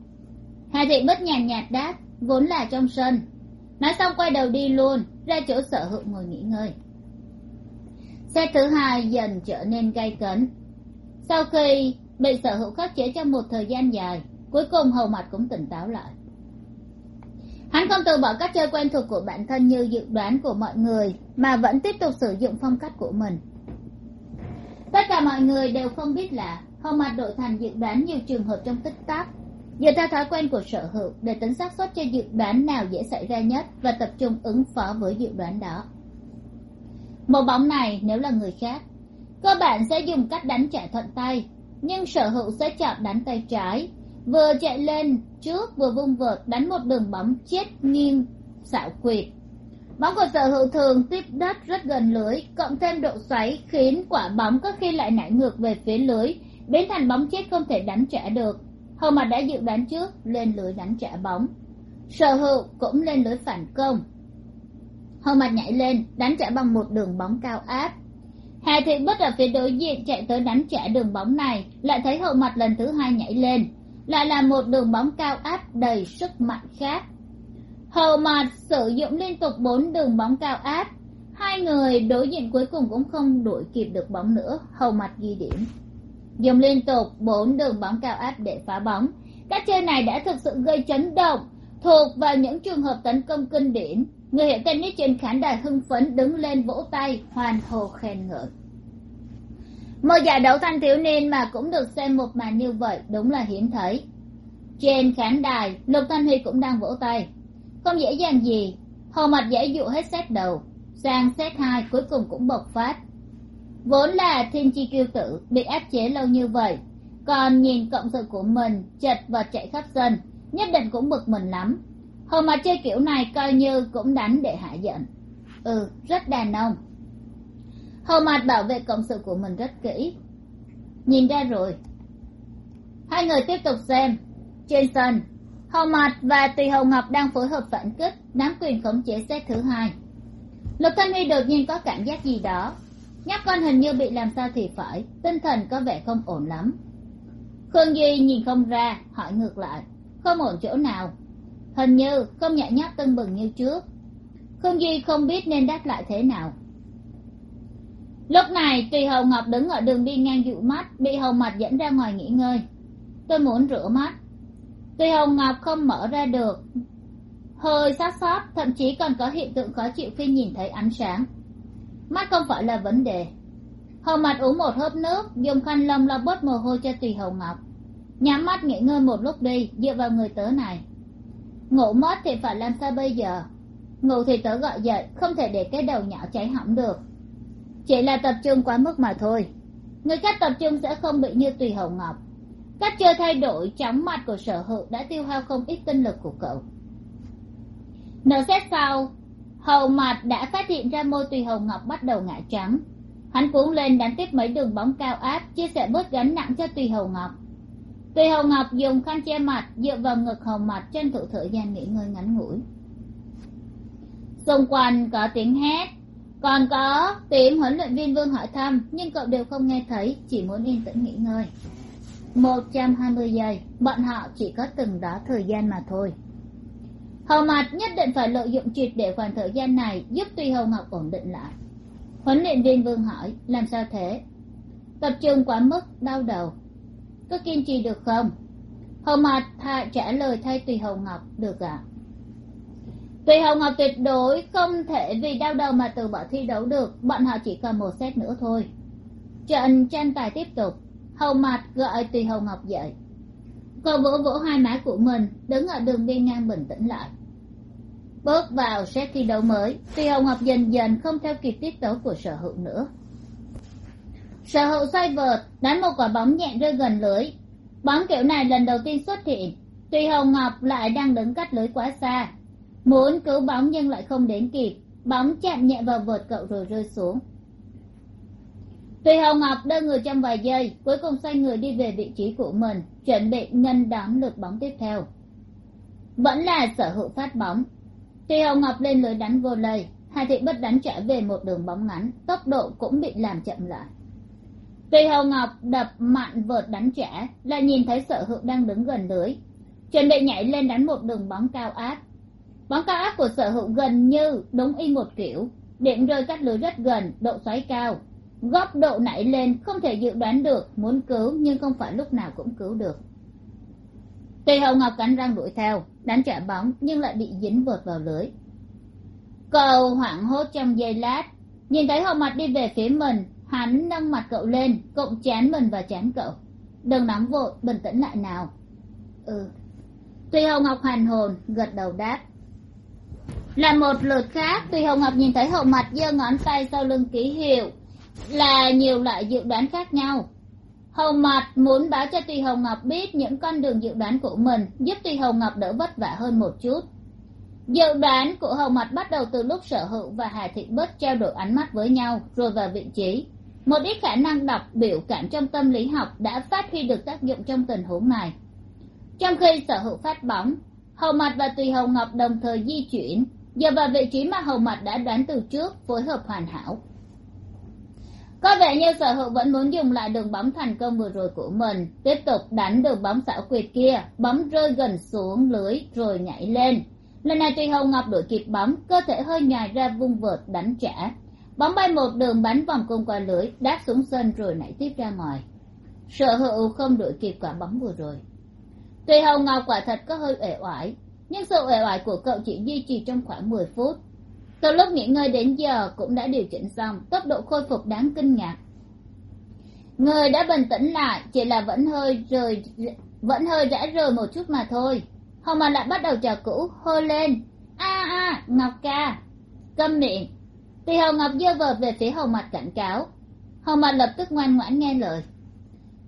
Speaker 1: Hà thị bích nhàn nhạt đáp, vốn là trong sân. Nói xong quay đầu đi luôn, ra chỗ sở hữu ngồi nghỉ ngơi. Xe thứ hai dần trở nên gay cấn. Sau khi bị sở hữu khắc chế trong một thời gian dài, cuối cùng hầu mặt cũng tỉnh táo lại hắn không từ bỏ cách chơi quen thuộc của bản thân như dự đoán của mọi người, mà vẫn tiếp tục sử dụng phong cách của mình. Tất cả mọi người đều không biết là hầu mặt đổi thành dự đoán nhiều trường hợp trong tích tắc. Dựa theo thói quen của sở hữu, để tính xác suất cho dự đoán nào dễ xảy ra nhất và tập trung ứng phó với dự đoán đó. Một bóng này, nếu là người khác, cơ bản sẽ dùng cách đánh trả thuận tay, nhưng sở hữu sẽ chọn đánh tay trái vừa chạy lên, trước vừa vung vợt, đánh một đường bóng, chết nghiêng, xảo quyệt. Bóng của sở hữu thường tiếp đất rất gần lưới, cộng thêm độ xoáy khiến quả bóng có khi lại nảy ngược về phía lưới, biến thành bóng chết không thể đánh trả được. Hầu mặt đã dự đoán trước, lên lưới đánh trả bóng. Sở hữu cũng lên lưới phản công. Hầu mặt nhảy lên, đánh trả bằng một đường bóng cao áp. Hà thị bất ở phía đối diện chạy tới đánh trả đường bóng này, lại thấy hậu mặt lần thứ hai nhảy lên lại là một đường bóng cao áp đầy sức mạnh khác. Hầu mặt sử dụng liên tục bốn đường bóng cao áp. Hai người đối diện cuối cùng cũng không đuổi kịp được bóng nữa hầu mặt ghi điểm. Dùng liên tục bốn đường bóng cao áp để phá bóng. Các chơi này đã thực sự gây chấn động, thuộc vào những trường hợp tấn công kinh điển. Người hiệu tennis trên khán đài hưng phấn đứng lên vỗ tay hoàn hồ khen ngợi một giải đấu thanh thiếu niên mà cũng được xem một màn như vậy đúng là hiếm thấy. Trên khán đài, lục thanh huy cũng đang vỗ tay. Không dễ dàng gì. Hầu mặt dễ dụ hết xét đầu. Sang xét hai cuối cùng cũng bộc phát. Vốn là thiên chi kiêu tử bị áp chế lâu như vậy. Còn nhìn cộng sự của mình, chật và chạy khắp sân, nhất định cũng bực mình lắm. Hầu mặt chơi kiểu này coi như cũng đánh để hạ giận. Ừ rất đàn ông hầu mạt bảo vệ cộng sự của mình rất kỹ. Nhìn ra rồi. Hai người tiếp tục xem. Trên sân hầu mạt và tùy hầu ngọc đang phối hợp phản kích, nắm quyền khống chế xét thứ hai. Lục thanh huy đột nhiên có cảm giác gì đó. Nhóc con hình như bị làm sao thì phải, tinh thần có vẻ không ổn lắm. Khương duy nhìn không ra, hỏi ngược lại. Không ổn chỗ nào? Hình như không nhẹ nhóc tưng bừng như trước. Khương duy không biết nên đáp lại thế nào lúc này tùy hầu ngọc đứng ở đường đi ngang dụ mắt, bị hầu mặt dẫn ra ngoài nghỉ ngơi. Tôi muốn rửa mắt. Tùy hầu ngọc không mở ra được. Hơi sát sót, thậm chí còn có hiện tượng khó chịu khi nhìn thấy ánh sáng. Mắt không phải là vấn đề. Hầu mặt uống một hớp nước, dùng khăn lông lau bớt mồ hôi cho tùy hầu ngọc. Nhắm mắt nghỉ ngơi một lúc đi, dựa vào người tớ này. Ngủ mất thì phải làm sao bây giờ? Ngủ thì tớ gọi dậy, không thể để cái đầu nhỏ cháy hỏng được chỉ là tập trung quá mức mà thôi. Người khác tập trung sẽ không bị như tùy hầu ngọc. Cách chơi thay đổi chóng mặt của sở hữu đã tiêu hao không ít tinh lực của cậu. Nở xét sau, hầu mặt đã phát hiện ra môi tùy hầu ngọc bắt đầu ngã trắng. Hắn cuốn lên đánh tiếp mấy đường bóng cao áp, chia sẻ bớt gánh nặng cho tùy hầu ngọc. Tùy hầu ngọc dùng khăn che mặt, dựa vào ngực hầu mặt tranh thủ thời gian nghỉ ngơi ngắn ngủi. Xung quanh có tiếng hét còn có tìm huấn luyện viên vương hỏi thăm, nhưng cậu đều không nghe thấy, chỉ muốn yên tĩnh nghỉ ngơi. Một trăm hai mươi giây, bọn họ chỉ có từng đó thời gian mà thôi. Hầu mặt nhất định phải lợi dụng triệt để khoảng thời gian này giúp tùy hầu ngọc ổn định lại. Huấn luyện viên vương hỏi, làm sao thế? Tập trung quá mức, đau đầu. Có kiên trì được không? Hầu mặt thà trả lời thay tùy hầu ngọc, được ạ. à? Tùy Hồng ngọc tuyệt đối không thể vì đau đầu mà từ bỏ thi đấu được, bọn họ chỉ còn một set nữa thôi. Trận tranh tài tiếp tục, hầu mặt gọi tùy Hồng ngọc dậy. Cô vỗ vỗ hai má của mình, đứng ở đường biên ngang bình tĩnh lại. Bước vào set thi đấu mới, tùy Hồng ngọc dần dần không theo kịp tiết tấu của sở hữu nữa. Sở hữu xoay vợt, đánh một quả bóng nhẹ rơi gần lưới. Bóng kiểu này lần đầu tiên xuất hiện, tùy Hồng ngọc lại đang đứng cách lưới quá xa muốn cứu bóng nhưng lại không đến kịp. Bóng chạm nhẹ vào vợt cậu rồi rơi xuống. Tùy hồng ngọc đơ người trong vài giây, cuối cùng xoay người đi về vị trí của mình, chuẩn bị ngân đón lượt bóng tiếp theo. Vẫn là sở hữu phát bóng. Tùy hồng ngọc lên lưới đánh vô lây, hai thị bất đánh trả về một đường bóng ngắn, tốc độ cũng bị làm chậm lại. Tùy hồng ngọc đập mạn vợt đánh trả là nhìn thấy sở hữu đang đứng gần lưới, chuẩn bị nhảy lên đánh một đường bóng cao áp bóng cao áp của sở hữu gần như đúng y một kiểu. Điểm rơi cắt lưới rất gần, độ xoáy cao. Góc độ nảy lên không thể dự đoán được, muốn cứu nhưng không phải lúc nào cũng cứu được. Tùy hậu ngọc cắn răng đuổi theo, đánh trả bóng nhưng lại bị dính vượt vào lưới. Cậu hoảng hốt trong giây lát, nhìn thấy hậu mặt đi về phía mình, hắn nâng mặt cậu lên cộng chán mình và chán cậu. Đừng nóng vội, bình tĩnh lại nào. Ừ. Tùy hậu ngọc hoàn hồn, gật đầu đáp là một lượt khác Tuy Hồng ngọc nhìn thấy hậu mặt giơ ngón tay sau lưng ký hiệu là nhiều loại dự đoán khác nhau. Hầu mặt muốn báo cho tùy hồng ngọc biết những con đường dự đoán của mình, giúp tùy hồng ngọc đỡ vất vả hơn một chút. Dự đoán của hầu mặt bắt đầu từ lúc sở hữu và hà thị bớt trao đổi ánh mắt với nhau, rồi vào vị trí. Một ít khả năng đọc biểu cảm trong tâm lý học đã phát huy được tác dụng trong tình huống này. Trong khi sở hữu phát bóng hầu mặt và tùy hồng ngọc đồng thời di chuyển giờ vào vị trí mà hầu mặt đã đoán từ trước, phối hợp hoàn hảo. Có vẻ như sở hữu vẫn muốn dùng lại đường bóng thành công vừa rồi của mình. Tiếp tục đánh đường bóng xảo quyệt kia, bóng rơi gần xuống lưới rồi nhảy lên. Lần này tùy hầu ngọc đuổi kịp bóng, cơ thể hơi nhòi ra vung vợt đánh trả. Bóng bay một đường bắn vòng cung qua lưới, đáp xuống sân rồi nảy tiếp ra ngoài. Sở hữu không đuổi kịp quả bóng vừa rồi. Tùy hầu ngọc quả thật có hơi uể oải nhưng sự uể oải của cậu chỉ duy trì trong khoảng mười phút. Từ lúc nghỉ ngơi đến giờ cũng đã điều chỉnh xong, tốc độ khôi phục đáng kinh ngạc. Người đã bình tĩnh lại, chỉ là vẫn hơi rời, vẫn hơi rã rời một chút mà thôi. Hồng mà lại bắt đầu trò cũ, hô lên. A a, ngọc ca. Câm miệng. Thì hồng ngọc dơ vờ về phía hồng mặt cảnh cáo. Hồng mặt lập tức ngoan ngoãn nghe lời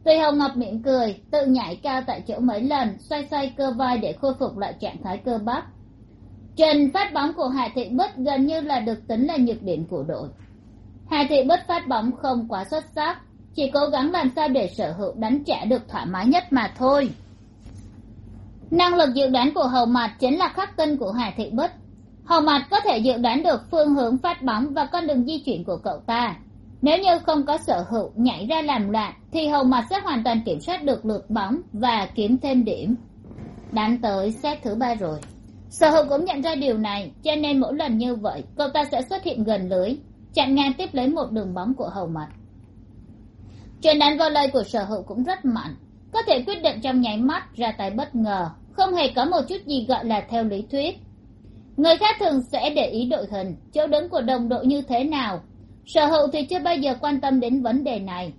Speaker 1: tùy hồng ngọc miệng cười, tự nhảy cao tại chỗ mấy lần, xoay xoay cơ vai để khôi phục lại trạng thái cơ bắp. Trần phát bóng của hà thị bích gần như là được tính là nhược điểm của đội. Hà thị bích phát bóng không quá xuất sắc, chỉ cố gắng làm sao để sở hữu đánh trả được thoải mái nhất mà thôi. Năng lực dự đoán của hầu mặt chính là khắc tinh của hà thị bích hầu mặt có thể dự đoán được phương hướng phát bóng và con đường di chuyển của cậu ta nếu như không có sở hữu nhảy ra làm loạn, thì hầu mặt sẽ hoàn toàn kiểm soát được lượt bóng và kiếm thêm điểm. Đánh tới xét thứ ba rồi. Sở hữu cũng nhận ra điều này, cho nên mỗi lần như vậy cậu ta sẽ xuất hiện gần lưới, chặn ngang tiếp lấy một đường bóng của hầu mặt chuyện đánh vô lây của sở hữu cũng rất mạnh. Có thể quyết định trong nháy mắt ra tay bất ngờ, không hề có một chút gì gọi là theo lý thuyết. Người khác thường sẽ để ý đội hình, chỗ đứng của đồng đội như thế nào sở hữu thì chưa bao giờ quan tâm đến vấn đề này.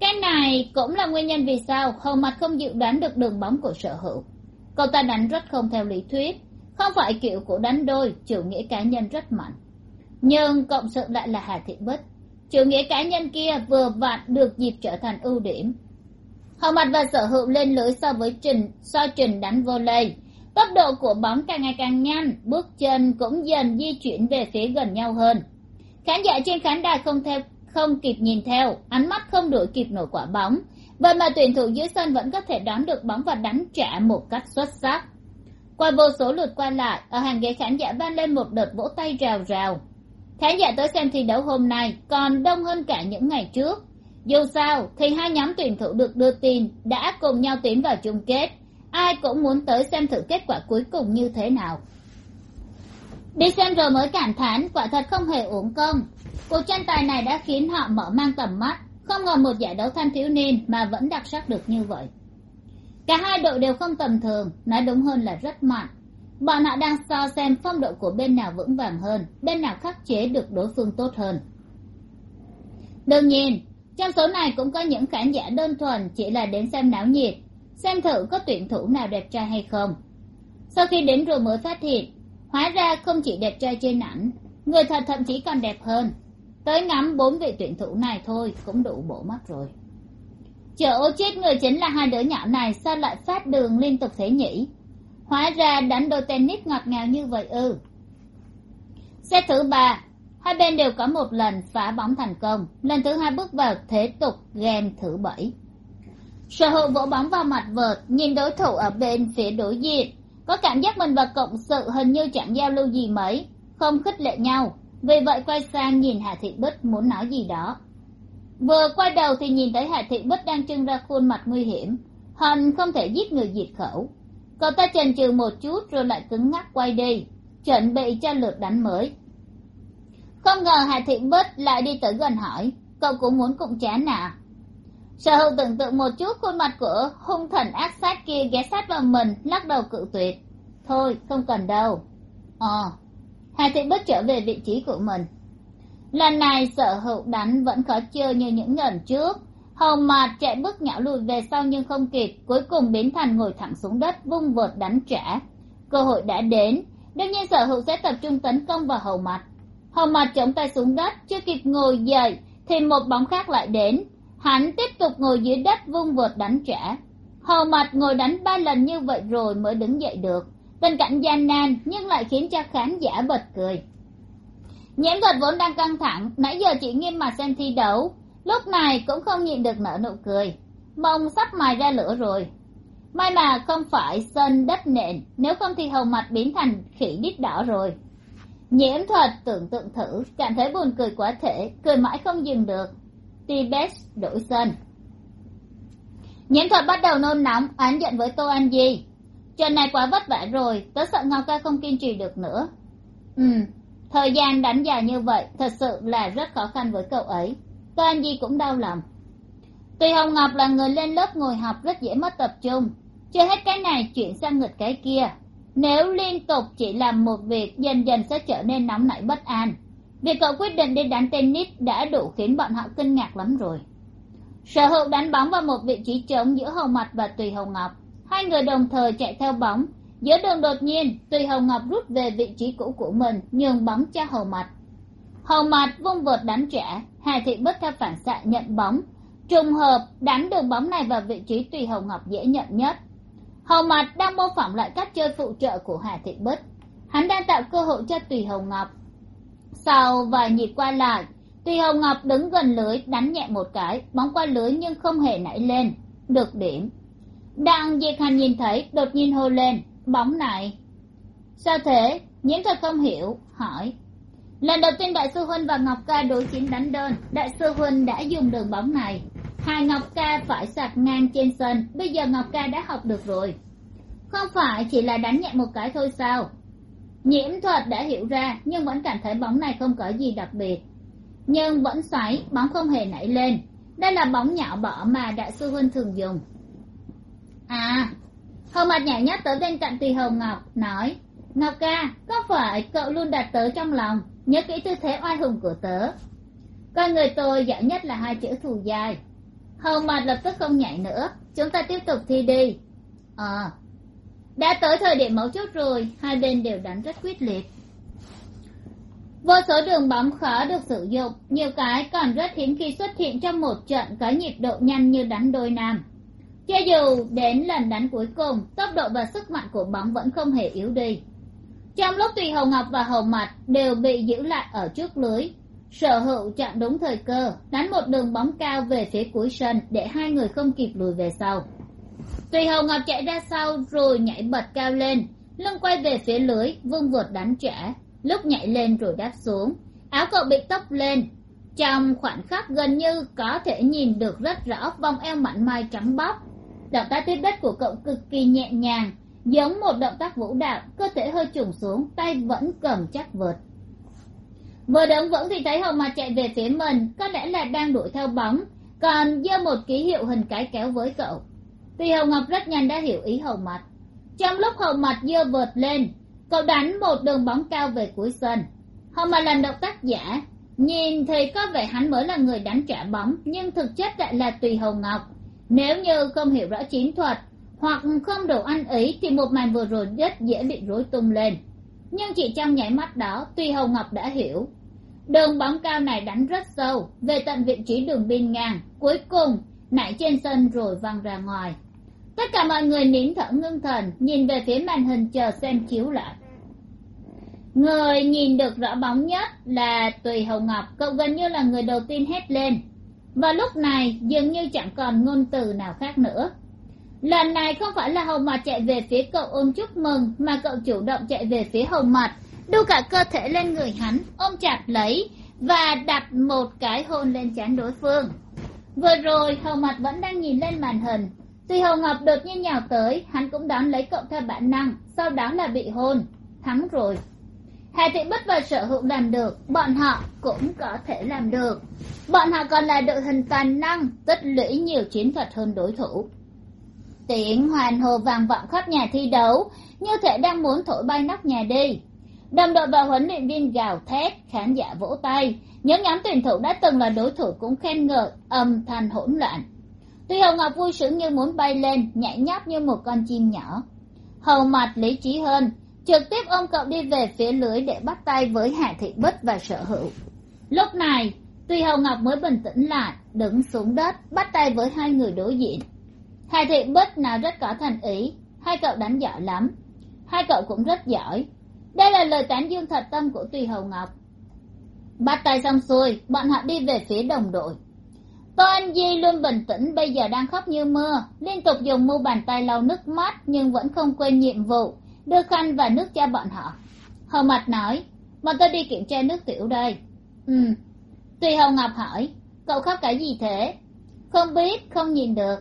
Speaker 1: Cái này cũng là nguyên nhân vì sao hầu mặt không dự đoán được đường bóng của sở hữu. Cậu ta đánh rất không theo lý thuyết, không phải kiểu của đánh đôi, chủ nghĩa cá nhân rất mạnh. Nhưng cộng sự lại là hà thị bích. Chủ nghĩa cá nhân kia vừa vặn được dịp trở thành ưu điểm. Hầu mặt và sở hữu lên lưới so với trình, so trình đánh vô lây tốc độ của bóng càng ngày càng nhanh, bước chân cũng dần di chuyển về phía gần nhau hơn khán giả trên khán đài không theo, không kịp nhìn theo, ánh mắt không đuổi kịp nổi quả bóng. Vậy mà tuyển thủ dưới sân vẫn có thể đón được bóng và đánh trả một cách xuất sắc. Qua vô số lượt qua lại, ở hàng ghế khán giả vang lên một đợt vỗ tay rào rào. Khán giả tới xem thi đấu hôm nay còn đông hơn cả những ngày trước. Dù sao, thì hai nhóm tuyển thủ được đưa tin đã cùng nhau tiến vào chung kết. Ai cũng muốn tới xem thử kết quả cuối cùng như thế nào đi xem rồi mới cảm thán, quả thật không hề uổng công. Cuộc tranh tài này đã khiến họ mở mang tầm mắt, không ngờ một giải đấu thanh thiếu niên mà vẫn đặc sắc được như vậy. Cả hai đội đều không tầm thường, nói đúng hơn là rất mạnh bọn họ đang so xem phong độ của bên nào vững vàng hơn, bên nào khắc chế được đối phương tốt hơn. Đương nhiên, trong số này cũng có những khán giả đơn thuần chỉ là đến xem náo nhiệt, xem thử có tuyển thủ nào đẹp trai hay không. Sau khi đến rồi mới phát hiện hóa ra không chỉ đẹp trai trên ảnh, người thật thậm chí còn đẹp hơn. Tới ngắm bốn vị tuyển thủ này thôi cũng đủ bộ mắt rồi. Chỗ chết người chính là hai đứa nhỏ này sao lại phát đường liên tục thế nhỉ? Hóa ra đánh đôi tennis ngọt ngào như vậy ư. Set thứ ba, hai bên đều có một lần phá bóng thành công. Lần thứ hai bước vào thế tục game thứ bảy. Sở hữu vỗ bóng vào mặt vợt, nhìn đối thủ ở bên phía đối diện có cảm giác mình và cộng sự hình như chẳng giao lưu gì mấy, không khích lệ nhau. Vì vậy quay sang nhìn hà thị bích muốn nói gì đó. Vừa quay đầu thì nhìn thấy hà thị bích đang trưng ra khuôn mặt nguy hiểm. Hận không thể giết người diệt khẩu. Cậu ta chần chừ một chút rồi lại cứng ngắc quay đi, chuẩn bị cho lượt đánh mới. Không ngờ hà thị bích lại đi tới gần hỏi, cậu cũng muốn cụng chán à? Sở hữu tưởng tượng một chút, khuôn mặt của hung thần ác sát kia ghé sát vào mình, lắc đầu cự tuyệt. Thôi, không cần đâu. Ờ hà thị bước trở về vị trí của mình. Lần này, sở hữu đánh vẫn khó chơi như những lần trước. Hầu mạt chạy bước nhạo lùi về sau nhưng không kịp, cuối cùng biến thành ngồi thẳng xuống đất, vung vợt đánh trả. Cơ hội đã đến, đương nhiên sở hữu sẽ tập trung tấn công vào hầu mặt. Hầu mặt chống tay xuống đất, chưa kịp ngồi dậy, thì một bóng khác lại đến hắn tiếp tục ngồi dưới đất vung vượt đánh trả hầu mặt ngồi đánh ba lần như vậy rồi mới đứng dậy được. Tình cảnh gian nan, nhưng lại khiến cho khán giả bật cười. Nhiễm thuật vốn đang căng thẳng, nãy giờ chỉ nghiêm mặt xem thi đấu. Lúc này cũng không nhịn được nở nụ cười. Mông sắp mài ra lửa rồi. May mà không phải sân đất nện, nếu không thì hầu mặt biến thành khỉ đít đỏ rồi. Nhiễm thuật tưởng tượng thử, cảm thấy buồn cười quá thể, cười mãi không dừng được tibet đổi sân nhiễm thuật bắt đầu nôn nóng, oán giận với tô an di. Chuyện này quá vất vả rồi, tớ sợ ngọc ca không kiên trì được nữa. Ừ thời gian đánh dài như vậy thật sự là rất khó khăn với cậu ấy. Tô an di cũng đau lòng. Tùy hồng ngọc là người lên lớp ngồi học rất dễ mất tập trung, chưa hết cái này chuyển sang nghịch cái kia. Nếu liên tục chỉ làm một việc, dần dần sẽ trở nên nóng nảy bất an việc cậu quyết định đi đánh tennis đã đủ khiến bọn họ kinh ngạc lắm rồi. Sở hữu đánh bóng vào một vị trí trống giữa hầu mặt và tùy hồng ngọc. Hai người đồng thời chạy theo bóng. Giữa đường đột nhiên, tùy hồng ngọc rút về vị trí cũ của mình, nhường bóng cho hầu mặt hầu mặt vung vợt đánh trả hà thị bất theo phản xạ nhận bóng. Trùng hợp, đánh đường bóng này vào vị trí tùy hồng ngọc dễ nhận nhất. Hầu mặt đang mô phỏng lại cách chơi phụ trợ của hà thị bích. Hắn đang tạo cơ hội cho tùy hồng ngọc sau vài nhịp qua lại. Tuy hồng ngọc đứng gần lưới, đánh nhẹ một cái, bóng qua lưới nhưng không hề nảy lên. Được điểm. Đặng diệt hành nhìn thấy, đột nhiên hô lên, bóng này. Sao thế? Nhiễm thật không hiểu. Hỏi. Lần đầu tiên đại sư huynh và ngọc ca đối chiến đánh đơn, đại sư huynh đã dùng đường bóng này. Hai ngọc ca phải sạc ngang trên sân, bây giờ ngọc ca đã học được rồi. Không phải, chỉ là đánh nhẹ một cái thôi sao? Nhiễm thuật đã hiểu ra, nhưng vẫn cảm thấy bóng này không có gì đặc biệt. Nhưng vẫn xoáy, bóng không hề nảy lên. Đây là bóng nhỏ bỏ mà đại sư huynh thường dùng. À hầu mặt nhảy nhắc tới bên cạnh tùy hồng ngọc, nói, ngọc ca, có phải cậu luôn đặt tớ trong lòng? Nhớ kỹ tư thế oai hùng của tớ. Con người tôi giỏi nhất là hai chữ thù dài. Hầu mặt lập tức không nhảy nữa, chúng ta tiếp tục thi đi. Ờ đã tới thời điểm mấu chốt rồi, hai bên đều đánh rất quyết liệt. Vô số đường bóng khó được sử dụng, nhiều cái còn rất hiếm khi xuất hiện trong một trận có nhịp độ nhanh như đánh đôi nam. Cho dù đến lần đánh cuối cùng, tốc độ và sức mạnh của bóng vẫn không hề yếu đi. Trong lúc tùy hồng ngọc và hồng mặt đều bị giữ lại ở trước lưới, sở hữu chặn đúng thời cơ, đánh một đường bóng cao về phía cuối sân để hai người không kịp lùi về sau tùy hầu ngọc chạy ra sau rồi nhảy bật cao lên. Lưng quay về phía lưới vung vượt đánh trả lúc nhảy lên rồi đáp xuống. Áo cậu bị tốc lên. Trong khoảnh khắc gần như có thể nhìn được rất rõ vòng eo mảnh mai trắng bóc. Động tác tiếp đất của cậu cực kỳ nhẹ nhàng, giống một động tác vũ đạo, cơ thể hơi trùng xuống, tay vẫn cầm chắc vợt. Vừa đứng vững thì thấy hồng mà chạy về phía mình, có lẽ là đang đuổi theo bóng, còn giơ một ký hiệu hình cái kéo với cậu tuy hồng ngọc rất nhanh đã hiểu ý hồng mặt trong lúc hồng mặt dơ vượt lên, cậu đánh một đường bóng cao về cuối sân. Hồng mặt làm động tác giả. Nhìn thì có vẻ hắn mới là người đánh trả bóng, nhưng thực chất lại là tùy hồng ngọc. Nếu như không hiểu rõ chiến thuật, hoặc không đủ ăn ý, thì một màn vừa rồi rất dễ bị rối tung lên. Nhưng chỉ trong nháy mắt đó tùy hồng ngọc đã hiểu. Đường bóng cao này đánh rất sâu, về tận vị trí đường biên ngang, cuối cùng, nảy trên sân rồi văng ra ngoài tất cả mọi người nín thở ngưng thần, nhìn về phía màn hình chờ xem chiếu lại. Người nhìn được rõ bóng nhất là tùy hồng ngọc, cậu gần như là người đầu tiên hét lên. Và lúc này, dường như chẳng còn ngôn từ nào khác nữa. Lần này không phải là hầu mặt chạy về phía cậu ôm chúc mừng, mà cậu chủ động chạy về phía hầu mặt đu cả cơ thể lên người hắn, ôm chặt lấy và đặt một cái hôn lên trán đối phương. Vừa rồi, hầu mặt vẫn đang nhìn lên màn hình tuy Hồng ngọc đột nhiên nhào tới, hắn cũng đón lấy cậu theo bản năng, sau đó là bị hôn, thắng rồi. Hà thị bất và sở hữu làm được, bọn họ cũng có thể làm được. Bọn họ còn là đội hình toàn năng, tích lũy nhiều chiến thuật hơn đối thủ. Tiếng hoàn hồ vàng vọng khắp nhà thi đấu, như thể đang muốn thổi bay nóc nhà đi. Đồng đội và huấn luyện viên gào thét, khán giả vỗ tay. Những nhóm tuyển thủ đã từng là đối thủ cũng khen ngợi, âm thanh hỗn loạn tuy hồng ngọc vui sướng như muốn bay lên, nhảy nhót như một con chim nhỏ. Hầu mặt lý trí hơn, trực tiếp ôm cậu đi về phía lưới để bắt tay với hạ thị bích và sở hữu. Lúc này, tuy hồng ngọc mới bình tĩnh lại, đứng xuống đất, bắt tay với hai người đối diện. Hạ thị bích nào rất có thành ý, hai cậu đánh giỏi lắm. Hai cậu cũng rất giỏi. Đây là lời tán dương thật tâm của tùy hầu ngọc. Bắt tay xong xuôi, bọn họ đi về phía đồng đội tô anh di luôn bình tĩnh bây giờ đang khóc như mưa, liên tục dùng mu bàn tay lau nước mắt nhưng vẫn không quên nhiệm vụ, đưa khăn và nước cho bọn họ. Hầu mặt nói, bọn tôi đi kiểm tra nước tiểu đây. Ừ. Tùy hồng ngọc hỏi, cậu khóc cái gì thế? Không biết, không nhìn được.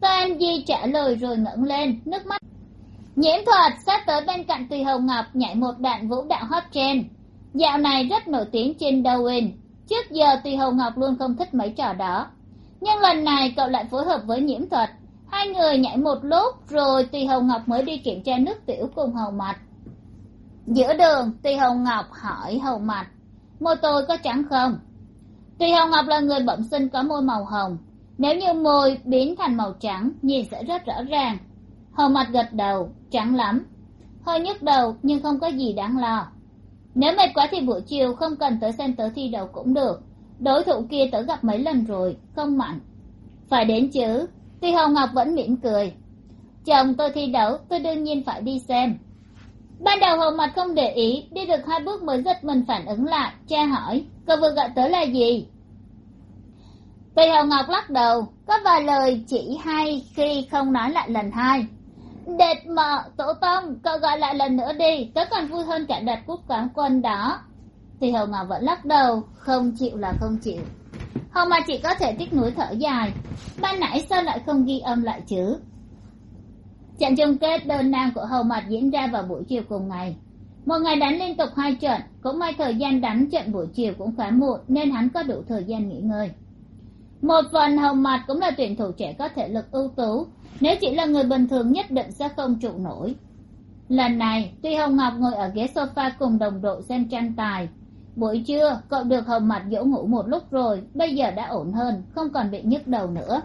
Speaker 1: Tô anh di trả lời rồi ngẩng lên, nước mắt. Nhiễm thuật sát tới bên cạnh tùy hồng ngọc nhảy một đoạn vũ đạo hot trend. Dạo này rất nổi tiếng trên darwin trước giờ tùy hồng ngọc luôn không thích mấy trò đó. Nhưng lần này cậu lại phối hợp với nhiễm thuật. Hai người nhảy một lúc rồi tùy hồng ngọc mới đi kiểm tra nước tiểu cùng hầu mặt giữa đường tùy hồng ngọc hỏi hầu mặt môi tôi có trắng không? Tùy hồng ngọc là người bẩm sinh có môi màu hồng. Nếu như môi biến thành màu trắng, nhìn sẽ rất rõ ràng. Hầu mặt gật đầu, trắng lắm. Hơi nhức đầu nhưng không có gì đáng lo nếu mệt quá thì buổi chiều không cần tới xem tớ thi đấu cũng được. Đối thủ kia tớ gặp mấy lần rồi, không mạnh phải đến chứ. Tuy hồng ngọc vẫn mỉm cười. Chồng tôi thi đấu, tôi đương nhiên phải đi xem. Ban đầu Hồng mặt không để ý, đi được hai bước mới giật mình phản ứng lại. Cha hỏi, cậu vừa gọi tớ là gì? Tùy hồng ngọc lắc đầu, có vài lời chỉ hay khi không nói lại lần hai đệt mợ, tổ tông, cậu gọi lại lần nữa đi, tớ còn vui hơn cả đợt cúp quán quân đó. Thì hầu ngọc vẫn lắc đầu, không chịu là không chịu. Hầu mà chỉ có thể tiếc nuối thở dài ban nãy sao lại không ghi âm lại chứ? Trận chung kết đơn nam của hầu mặt diễn ra vào buổi chiều cùng ngày. Một ngày đánh liên tục hai trận, cũng may thời gian đánh trận buổi chiều cũng khá muộn, nên hắn có đủ thời gian nghỉ ngơi. Một phần hầu mặt cũng là tuyển thủ trẻ có thể lực ưu tú nếu chỉ là người bình thường nhất định sẽ không trụ nổi. Lần này, tuy hồng ngọc ngồi ở ghế sofa cùng đồng đội xem tranh tài, buổi trưa cậu được hồng mặt dỗ ngủ một lúc rồi, bây giờ đã ổn hơn, không còn bị nhức đầu nữa.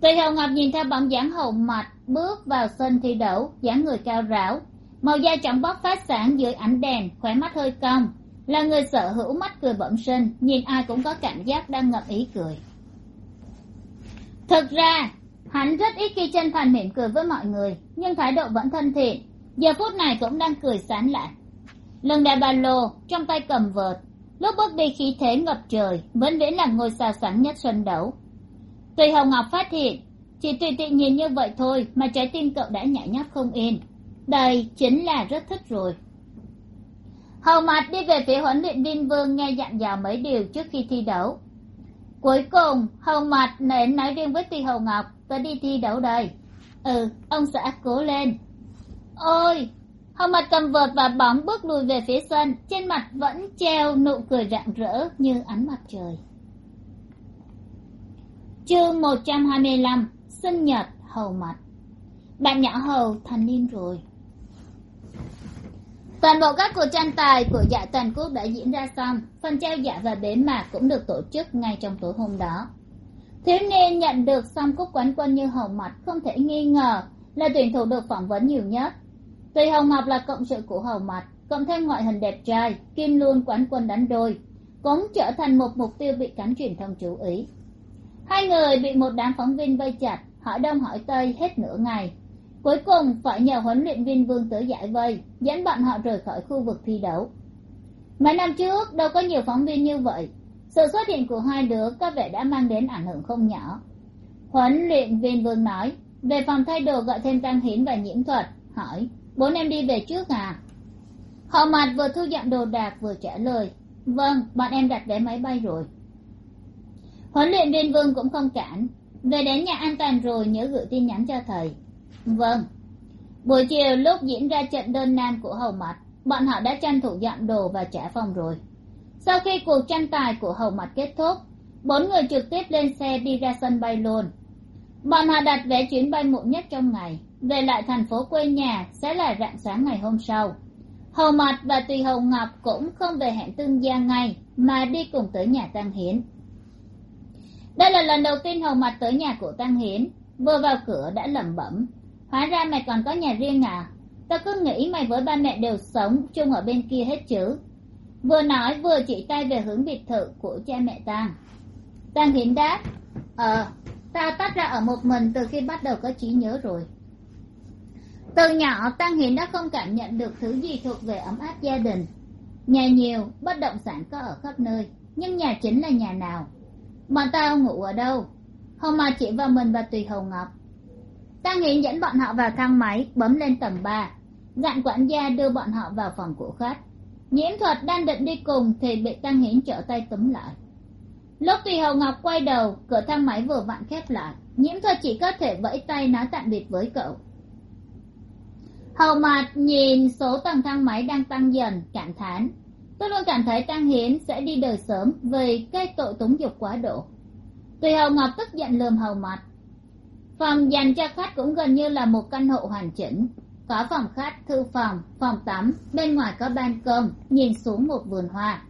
Speaker 1: Tuy hồng ngọc nhìn theo bóng dáng Hồng mặt bước vào sân thi đấu, dáng người cao ráo, màu da trắng bóc phát sáng dưới ánh đèn, khóe mắt hơi cong, là người sở hữu mắt cười bẩm sinh, nhìn ai cũng có cảm giác đang ngậm ý cười. Thực ra hắn rất ít khi chân thành mỉm cười với mọi người, nhưng thái độ vẫn thân thiện. Giờ phút này cũng đang cười sán lại lần đeo ba lô, trong tay cầm vợt, lúc bước đi khí thế ngập trời, vẫn viễn là ngôi sao sáng nhất sân đấu. Tùy hồng ngọc phát hiện, chỉ tùy tiện nhìn như vậy thôi mà trái tim cậu đã nhảy nhót không yên. Đây chính là rất thích rồi. Hầu mặt đi về phía huấn luyện viên vương nghe dặn dò mấy điều trước khi thi đấu cuối cùng, hầu mặt nện nói riêng với tùy hầu ngọc, tôi đi thi đấu đây ừ ông xã cố lên. Ôi, hầu mặt cầm vợt và bóng bước lùi về phía sân. Trên mặt vẫn treo nụ cười rạng rỡ như ánh mặt trời. Chương một trăm hai mươi lăm, sinh nhật hầu mặt bạn nhỏ hầu thành niên rồi toàn bộ các cuộc tranh tài của giải toàn quốc đã diễn ra xong. Phần trao giải và bế mạc cũng được tổ chức ngay trong tối hôm đó. Thiếu niên nhận được xong cúp quán quân như hồng mặt không thể nghi ngờ là tuyển thủ được phỏng vấn nhiều nhất. Tuy hồng ngọc là cộng sự của hồng mặt cộng thêm ngoại hình đẹp trai, kim luôn quán quân đánh đôi, cũng trở thành một mục tiêu bị cánh truyền thông chú ý. Hai người bị một đám phóng viên vây chặt hỏi đông hỏi tây hết nửa ngày cuối cùng, phải nhờ huấn luyện viên vương tới giải vây, dẫn bọn họ rời khỏi khu vực thi đấu. Mấy năm trước, đâu có nhiều phóng viên như vậy. Sự xuất hiện của hai đứa có vẻ đã mang đến ảnh hưởng không nhỏ. Huấn luyện viên vương nói, về phòng thay đồ gọi thêm tăng hiến và nhiễm thuật, hỏi bốn em đi về trước à? Họ mặt vừa thu dọn đồ đạc vừa trả lời vâng bọn em đặt vé máy bay rồi. Huấn luyện viên vương cũng không cản, về đến nhà an toàn rồi nhớ gửi tin nhắn cho thầy vâng. Buổi chiều lúc diễn ra trận đơn nam của hầu mặt, bọn họ đã tranh thủ dọn đồ và trả phòng rồi. Sau khi cuộc tranh tài của hầu mặt kết thúc, bốn người trực tiếp lên xe đi ra sân bay luôn bọn họ đặt vé chuyến bay muộn nhất trong ngày, về lại thành phố quê nhà sẽ là rạng sáng ngày hôm sau. Hầu mặt và tùy hầu ngọc cũng không về hẹn tương gia ngay, mà đi cùng tới nhà tăng hiến. Đây là lần đầu tiên hầu mặt tới nhà của tăng hiến, vừa vào cửa đã lẩm bẩm hóa ra mày còn có nhà riêng à? Tao cứ nghĩ mày với ba mẹ đều sống chung ở bên kia hết chứ. Vừa nói vừa chỉ tay về hướng biệt thự của cha mẹ tang tang hiến đáp ờ tao tách ra ở một mình từ khi bắt đầu có trí nhớ rồi. Từ nhỏ tăng hiến đã không cảm nhận được thứ gì thuộc về ấm áp gia đình. Nhà nhiều, bất động sản có ở khắp nơi, nhưng nhà chính là nhà nào? Bọn tao ngủ ở đâu? Hôm mà chỉ vào mình và tùy hầu ngọc tăng hiến dẫn bọn họ vào thang máy, bấm lên tầng ba. Dặn quản gia đưa bọn họ vào phòng của khách. Nhiễm thuật đang định đi cùng thì bị tăng Hiến trở tay túm lại. Lúc tùy hầu ngọc quay đầu, cửa thang máy vừa vặn khép lại. Nhiễm thuật chỉ có thể vẫy tay nói tạm biệt với cậu. Hầu mặt nhìn số tầng thang máy đang tăng dần, cảm thán. Tôi luôn cảm thấy tăng hiến sẽ đi đời sớm vì cái tội túng dục quá độ. Tùy hầu ngọc tức giận lườm hầu mặt phòng dành cho khách cũng gần như là một căn hộ hoàn chỉnh. Có phòng khách, thư phòng phòng tắm, bên ngoài có ban công, nhìn xuống một vườn hoa.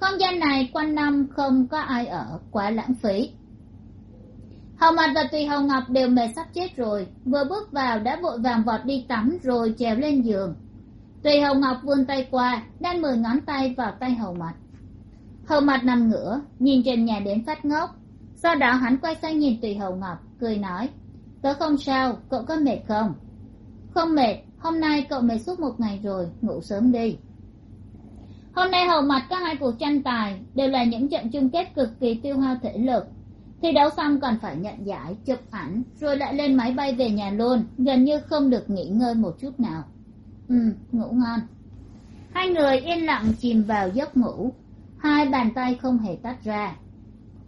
Speaker 1: Không gian này quanh năm không có ai ở, quá lãng phí. Hầu mặt và tùy hầu ngọc đều mệt sắp chết rồi. Vừa bước vào đã vội vàng vọt đi tắm rồi trèo lên giường. Tùy hầu ngọc vươn tay qua, đang mười ngón tay vào tay hầu mặt. Hầu mặt nằm ngửa, nhìn trần nhà đến phát ngốc sau đó hắn quay sang nhìn tùy hầu ngọc, cười nói, tớ không sao, cậu có mệt không? Không mệt, hôm nay cậu mệt suốt một ngày rồi, ngủ sớm đi. Hôm nay hầu mặt có hai cuộc tranh tài, đều là những trận chung kết cực kỳ tiêu hao thể lực. Thi đấu xong còn phải nhận giải, chụp ảnh, rồi lại lên máy bay về nhà luôn, gần như không được nghỉ ngơi một chút nào. Ừ ngủ ngon. Hai người yên lặng chìm vào giấc ngủ. Hai bàn tay không hề tách ra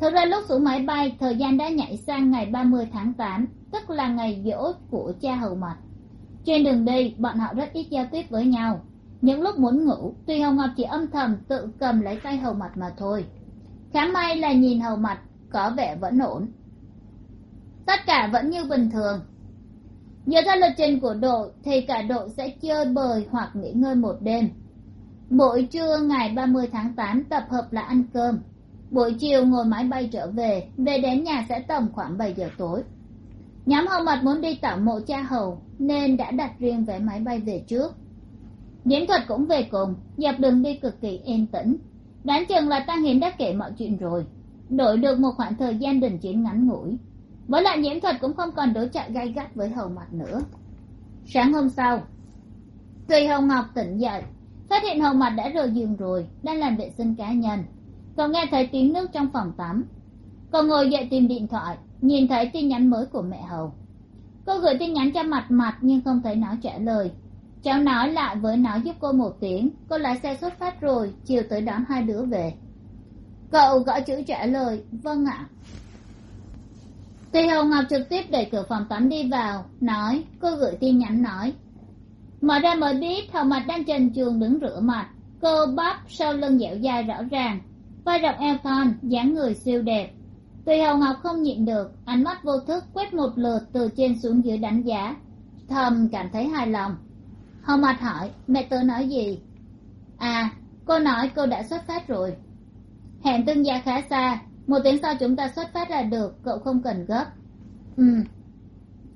Speaker 1: thực ra lúc xuống máy bay, thời gian đã nhảy sang ngày ba mươi tháng tám, tức là ngày giỗ của cha hầu mặt trên đường đi, bọn họ rất ít giao tiếp với nhau. Những lúc muốn ngủ, tuy hồng ngọc chỉ âm thầm tự cầm lấy tay hầu mặt mà thôi. Khá may là nhìn hầu mặt, có vẻ vẫn ổn. Tất cả vẫn như bình thường. Nhờ theo lịch trình của đội, thì cả đội sẽ chơi bời hoặc nghỉ ngơi một đêm. Buổi trưa ngày ba mươi tháng tám tập hợp là ăn cơm buổi chiều ngồi máy bay trở về về đến nhà sẽ tầm khoảng bảy giờ tối. Nhóm hầu mặt muốn đi tảo mộ cha hầu, nên đã đặt riêng vé máy bay về trước. Diễn thuật cũng về cùng, dọc đường đi cực kỳ yên tĩnh. Đoán chừng là tăng hiến đã kể mọi chuyện rồi, đổi được một khoảng thời gian đình chiến ngắn ngủi. Với lại nhiễm thuật cũng không còn đối chọi gay gắt với hầu mặt nữa. Sáng hôm sau, tùy hồng ngọc tỉnh dậy. Phát hiện hầu mặt đã rời giường rồi, đang làm vệ sinh cá nhân cậu nghe thấy tiếng nước trong phòng tắm. Cậu ngồi dậy tìm điện thoại, nhìn thấy tin nhắn mới của mẹ hầu. Cô gửi tin nhắn cho mặt mặt nhưng không thấy nó trả lời. Cháu nói lại với nó giúp cô một tiếng, cô lái xe xuất phát rồi, chiều tới đón hai đứa về. Cậu gõ chữ trả lời vâng ạ. Thì hầu ngọc trực tiếp đẩy cửa phòng tắm đi vào, nói, cô gửi tin nhắn nói, mở ra mới biết hầu mặt đang trần chuồng đứng rửa mặt. Cơ bắp sau lưng dẻo dai rõ ràng vai rộng eo thon dáng người siêu đẹp. Tùy hầu ngọc không nhịn được, ánh mắt vô thức quét một lượt từ trên xuống dưới đánh giá. Thầm cảm thấy hài lòng. Hầu mặt hỏi, mẹ tớ nói gì? À cô nói cô đã xuất phát rồi. Hẹn tương gia khá xa, một tiếng sau chúng ta xuất phát là được, cậu không cần gấp. Ừ.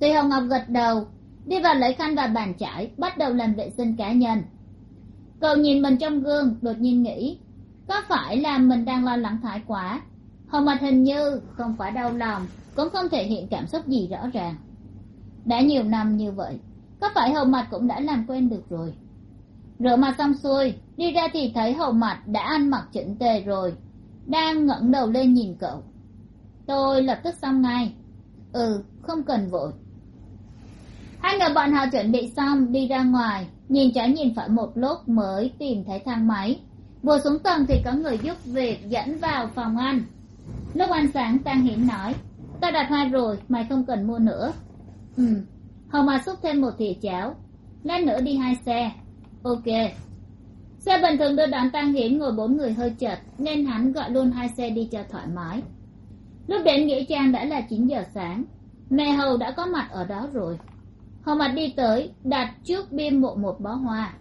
Speaker 1: Tùy hồng ngọc gật đầu, đi vào lấy khăn và bàn chải, bắt đầu làm vệ sinh cá nhân. Cậu nhìn mình trong gương, đột nhiên nghĩ có phải là mình đang lo lắng thái quá? Hồng mặt hình như không phải đau lòng, cũng không thể hiện cảm xúc gì rõ ràng. Đã nhiều năm như vậy, có phải hầu mặt cũng đã làm quen được rồi? Rửa mặt xong xuôi, đi ra thì thấy hầu mặt đã ăn mặc chỉnh tề rồi, đang ngẩng đầu lên nhìn cậu. Tôi lập tức xong ngay. Ừ không cần vội. Hai người bọn họ chuẩn bị xong, đi ra ngoài, nhìn trái nhìn phải một lúc mới tìm thấy thang máy vừa xuống tầng thì có người giúp việc dẫn vào phòng ăn lúc ăn sáng tang hiển nói ta đặt hoa rồi, mày không cần mua nữa. Ừ. Hồng mà xúc thêm một thìa cháo, lát nữa đi hai xe. Ok. Xe bình thường đưa đón tang hiển ngồi bốn người hơi chật, nên hắn gọi luôn hai xe đi cho thoải mái. Lúc đến nghĩa trang đã là chín giờ sáng, mẹ hầu đã có mặt ở đó rồi. Hầu mặt đi tới, đặt trước bia mộ một bó hoa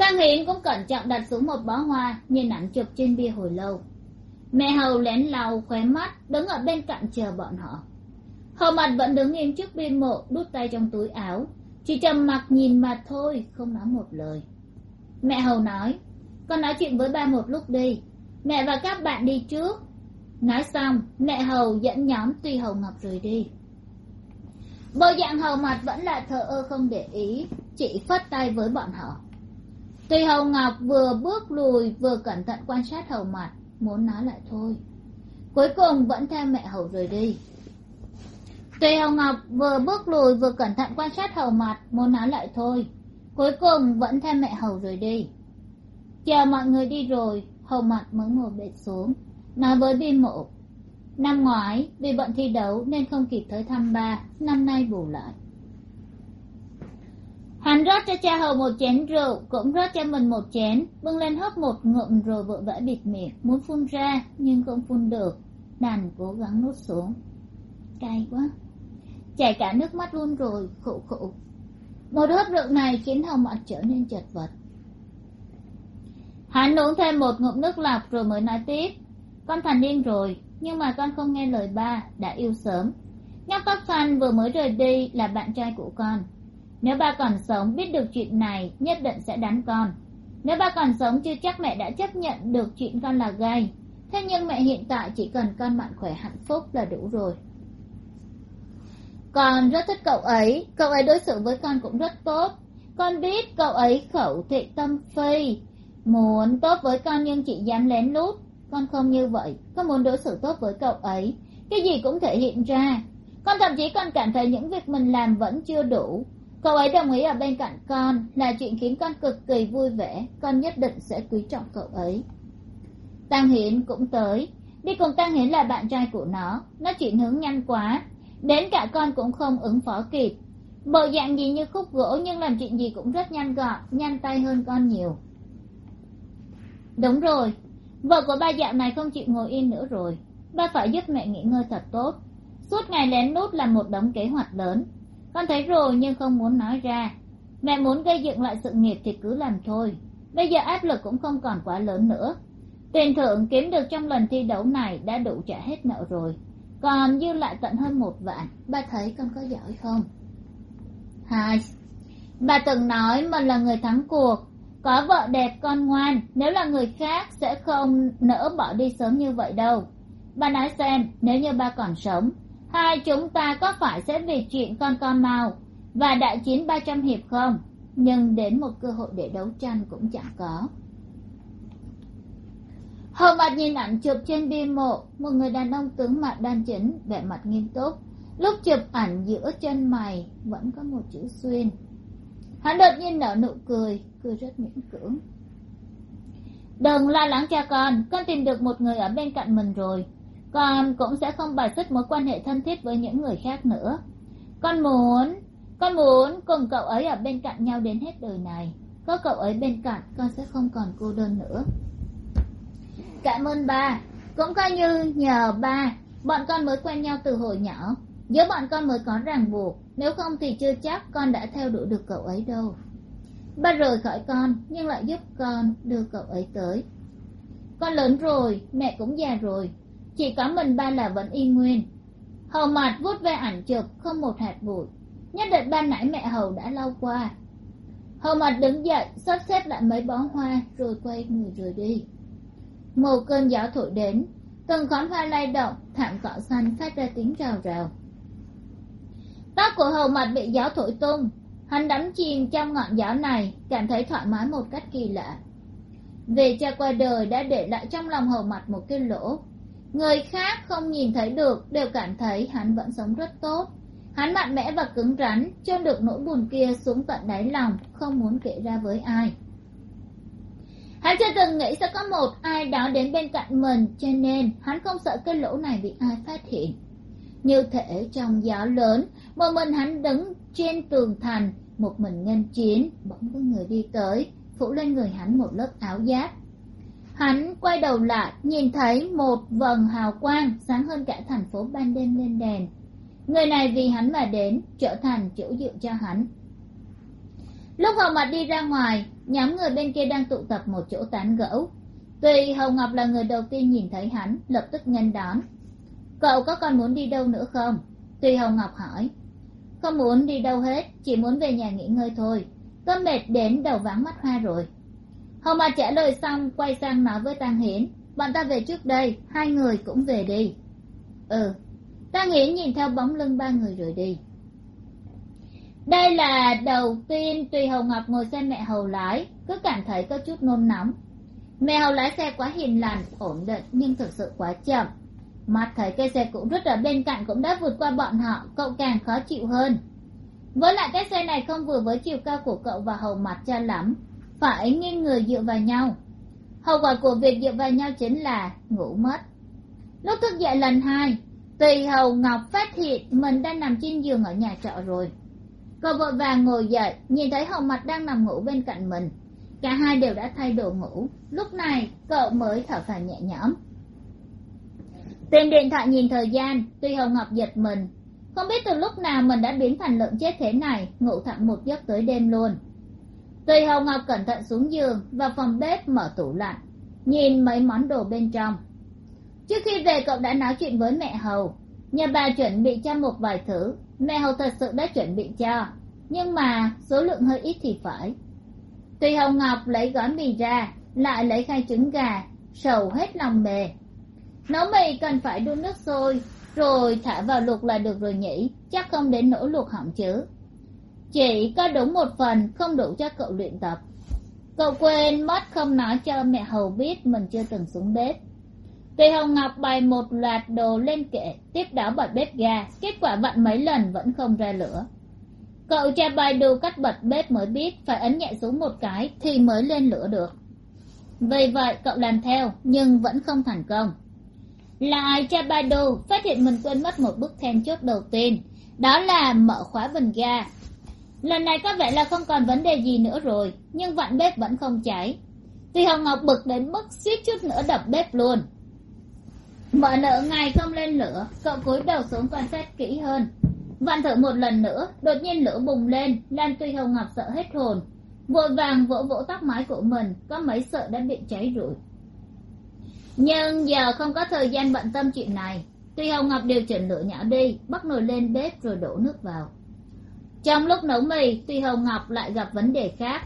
Speaker 1: tăng Hiến cũng cẩn trọng đặt xuống một bó hoa nhìn ảnh chụp trên bia hồi lâu. Mẹ hầu lén lau khóe mắt, đứng ở bên cạnh chờ bọn họ. Hầu mặt vẫn đứng im trước bia mộ, đút tay trong túi áo. Chỉ trầm mặc nhìn mà thôi, không nói một lời. Mẹ hầu nói, con nói chuyện với ba một lúc đi. Mẹ và các bạn đi trước. Nói xong, mẹ hầu dẫn nhóm tuy hầu ngọc rời đi. Bộ dạng hầu mặt vẫn là thờ ơ không để ý, chỉ phất tay với bọn họ tuy hầu ngọc vừa bước lùi vừa cẩn thận quan sát hầu mặt, muốn nói lại thôi. Cuối cùng vẫn theo mẹ hầu rời đi. Tuy hồng ngọc vừa bước lùi vừa cẩn thận quan sát hầu mặt, muốn nói lại thôi. Cuối cùng vẫn theo mẹ hầu rời đi. Chờ mọi người đi rồi, hầu mặt mới ngồi bệt xuống. Nói với bi mộ, năm ngoái vì bận thi đấu nên không kịp tới thăm ba, năm nay bù lại hắn rót cho cha hầu một chén rượu, cũng rót cho mình một chén, bưng lên hớp một ngụm rồi vội vã bịt miệng, muốn phun ra, nhưng không phun được. Đành cố gắng nuốt xuống. Cay quá. Chảy cả nước mắt luôn rồi, khụ khụ. Một hớp rượu này khiến hầu mặt trở nên chật vật. Hắn uống thêm một ngụm nước lọc rồi mới nói tiếp. Con thành niên rồi, nhưng mà con không nghe lời ba, đã yêu sớm. Nhóc tóc xanh vừa mới rời đi là bạn trai của con nếu ba còn sống, biết được chuyện này, nhất định sẽ đánh con. Nếu ba còn sống, chưa chắc mẹ đã chấp nhận được chuyện con là gay. Thế nhưng mẹ hiện tại chỉ cần con mạnh khỏe hạnh phúc là đủ rồi. Con rất thích cậu ấy. Cậu ấy đối xử với con cũng rất tốt. Con biết cậu ấy khẩu thị tâm phi. Muốn tốt với con nhưng chỉ dám lén lút. Con không như vậy. Con muốn đối xử tốt với cậu ấy. Cái gì cũng thể hiện ra. Con thậm chí còn cảm thấy những việc mình làm vẫn chưa đủ cậu ấy đồng ý ở bên cạnh con, là chuyện khiến con cực kỳ vui vẻ, con nhất định sẽ quý trọng cậu ấy. Tăng hiến cũng tới. Đi cùng tăng hiến là bạn trai của nó. Nó chuyển hướng nhanh quá. Đến cả con cũng không ứng phó kịp. Bộ dạng gì như khúc gỗ nhưng làm chuyện gì cũng rất nhanh gọn, nhanh tay hơn con nhiều. Đúng rồi. Vợ của ba dạo này không chịu ngồi yên nữa rồi. Ba phải giúp mẹ nghỉ ngơi thật tốt. Suốt ngày lén lút là một đống kế hoạch lớn con thấy rồi nhưng không muốn nói ra. Mẹ muốn gây dựng lại sự nghiệp thì cứ làm thôi. Bây giờ áp lực cũng không còn quá lớn nữa. Tiền thưởng kiếm được trong lần thi đấu này đã đủ trả hết nợ rồi. Còn dư lại tận hơn một vạn. Ba thấy con có giỏi không? Hai. Bà từng nói mình là người thắng cuộc. Có vợ đẹp con ngoan. Nếu là người khác sẽ không nỡ bỏ đi sớm như vậy đâu. Bà nói xem, nếu như ba còn sống hai chúng ta có phải sẽ vì chuyện con con mau và đại chiến ba trăm hiệp không? Nhưng đến một cơ hội để đấu tranh cũng chẳng có. Hầu mặt nhìn ảnh chụp trên bia mộ, một người đàn ông tướng mặt đan chỉnh, vẻ mặt nghiêm túc. Lúc chụp ảnh giữa chân mày, vẫn có một chữ xuyên. Hắn đột nhiên nở nụ cười cười rất miễn cưỡng. Đừng lo lắng cho con con tìm được một người ở bên cạnh mình rồi con cũng sẽ không bài xích mối quan hệ thân thiết với những người khác nữa. Con muốn con muốn cùng cậu ấy ở bên cạnh nhau đến hết đời này. Có cậu ấy bên cạnh, con sẽ không còn cô đơn nữa. Cảm ơn ba. Cũng coi như nhờ ba, bọn con mới quen nhau từ hồi nhỏ. Giữa bọn con mới có ràng buộc. Nếu không thì chưa chắc con đã theo đuổi được cậu ấy đâu. Ba rời khỏi con, nhưng lại giúp con đưa cậu ấy tới. Con lớn rồi, mẹ cũng già rồi chỉ có mình ba là vẫn y nguyên. Hầu mặt vuốt ve ảnh chụp, không một hạt bụi. Nhất định ban nãy mẹ hầu đã lau qua. Hầu mặt đứng dậy, sắp xếp lại mấy bó hoa, rồi quay người rời đi. Một cơn gió thổi đến, từng khóm hoa lay động, thảm cỏ xanh phát ra tiếng rào rào. Tóc của hầu mặt bị gió thổi tung. Hắn đắm chìm trong ngọn gió này, cảm thấy thoải mái một cách kỳ lạ. Về cha qua đời đã để lại trong lòng hầu mặt một cái lỗ người khác không nhìn thấy được, đều cảm thấy hắn vẫn sống rất tốt. Hắn mạnh mẽ và cứng rắn, chôn được nỗi buồn kia xuống tận đáy lòng, không muốn kể ra với ai. Hắn chưa từng nghĩ sẽ có một ai đó đến bên cạnh mình, cho nên hắn không sợ cái lỗ này bị ai phát hiện. Như thể trong gió lớn, một mình hắn đứng trên tường thành, một mình nghênh chiến, bỗng có người đi tới, phủ lên người hắn một lớp áo giáp hắn quay đầu lại, nhìn thấy một vầng hào quang sáng hơn cả thành phố ban đêm lên đèn. Người này vì hắn mà đến, trở thành chỗ dựa cho hắn. Lúc hầu mặt đi ra ngoài, nhóm người bên kia đang tụ tập một chỗ tán gẫu. Tuy hầu ngọc là người đầu tiên nhìn thấy hắn, lập tức nghênh đón. Cậu có còn muốn đi đâu nữa không? Tuy hầu ngọc hỏi. Không muốn đi đâu hết, chỉ muốn về nhà nghỉ ngơi thôi. Tôi mệt đến đầu váng mắt hoa rồi hầu mà trả lời xong, quay sang nói với Tang hiến bọn ta về trước đây, hai người cũng về đi. Ừ. Tang hiến nhìn theo bóng lưng ba người rồi đi. Đây là đầu tiên tùy hầu ngọc ngồi xe mẹ hầu lái, cứ cảm thấy có chút nôn nóng. Mẹ hầu lái xe quá hiền lành, ổn định, nhưng thực sự quá chậm. Mặt thấy cây xe cũ rút ở bên cạnh cũng đã vượt qua bọn họ, cậu càng khó chịu hơn. Với lại cái xe này không vừa với chiều cao của cậu và hầu mặt cha lắm phải nghiêng người dựa vào nhau. Hậu quả của việc dựa vào nhau chính là ngủ mất. Lúc thức dậy lần hai tùy hầu ngọc phát hiện mình đang nằm trên giường ở nhà trọ rồi. Cậu vội vàng ngồi dậy, nhìn thấy hầu mặt đang nằm ngủ bên cạnh mình. Cả hai đều đã thay đồ ngủ. Lúc này, cậu mới thở phào nhẹ nhõm. Tìm điện thoại nhìn thời gian tuy hầu ngọc giật mình. Không biết từ lúc nào mình đã biến thành lợn chết thế này, ngủ thẳng một giấc tới đêm luôn tùy Hồng ngọc cẩn thận xuống giường và phòng bếp mở tủ lạnh, nhìn mấy món đồ bên trong. Trước khi về, cậu đã nói chuyện với mẹ hầu. Nhà bà chuẩn bị cho một vài thứ. Mẹ hầu thật sự đã chuẩn bị cho, nhưng mà số lượng hơi ít thì phải. Tùy Hồng ngọc lấy gói mì ra, lại lấy khay trứng gà, sầu hết lòng mề. Nấu mì cần phải đun nước sôi, rồi thả vào luộc là được rồi nhỉ? Chắc không đến nỗi luộc hỏng chứ chỉ có đúng một phần, không đủ cho cậu luyện tập. Cậu quên mất không nói cho mẹ hầu biết mình chưa từng xuống bếp. Tùy hồng ngọc bày một loạt đồ lên kệ, tiếp đó bật bếp ga. Kết quả vặn mấy lần vẫn không ra lửa. Cậu cha bày đồ cách bật bếp mới biết phải ấn nhẹ xuống một cái thì mới lên lửa được. Vì vậy cậu làm theo, nhưng vẫn không thành công. Lại cha ba đồ, phát hiện mình quên mất một bước then chốt đầu tiên. Đó là mở khóa bình ga lần này có vẻ là không còn vấn đề gì nữa rồi, nhưng vặn bếp vẫn không cháy. Tuy hồng ngọc bực đến mức suýt chút nữa đập bếp luôn. Mở nợ ngày không lên lửa, cậu cúi đầu xuống quan sát kỹ hơn. Vặn thử một lần nữa, đột nhiên lửa bùng lên, làm tuy hồng ngọc sợ hết hồn. Vội vàng vỗ vỗ tóc mái của mình, có mấy sợ đã bị cháy rụi. Nhưng giờ không có thời gian bận tâm chuyện này. Tuy hồng ngọc điều chỉnh lửa nhỏ đi, bắt nồi lên bếp rồi đổ nước vào trong lúc nấu mì, tuy hồng ngọc lại gặp vấn đề khác.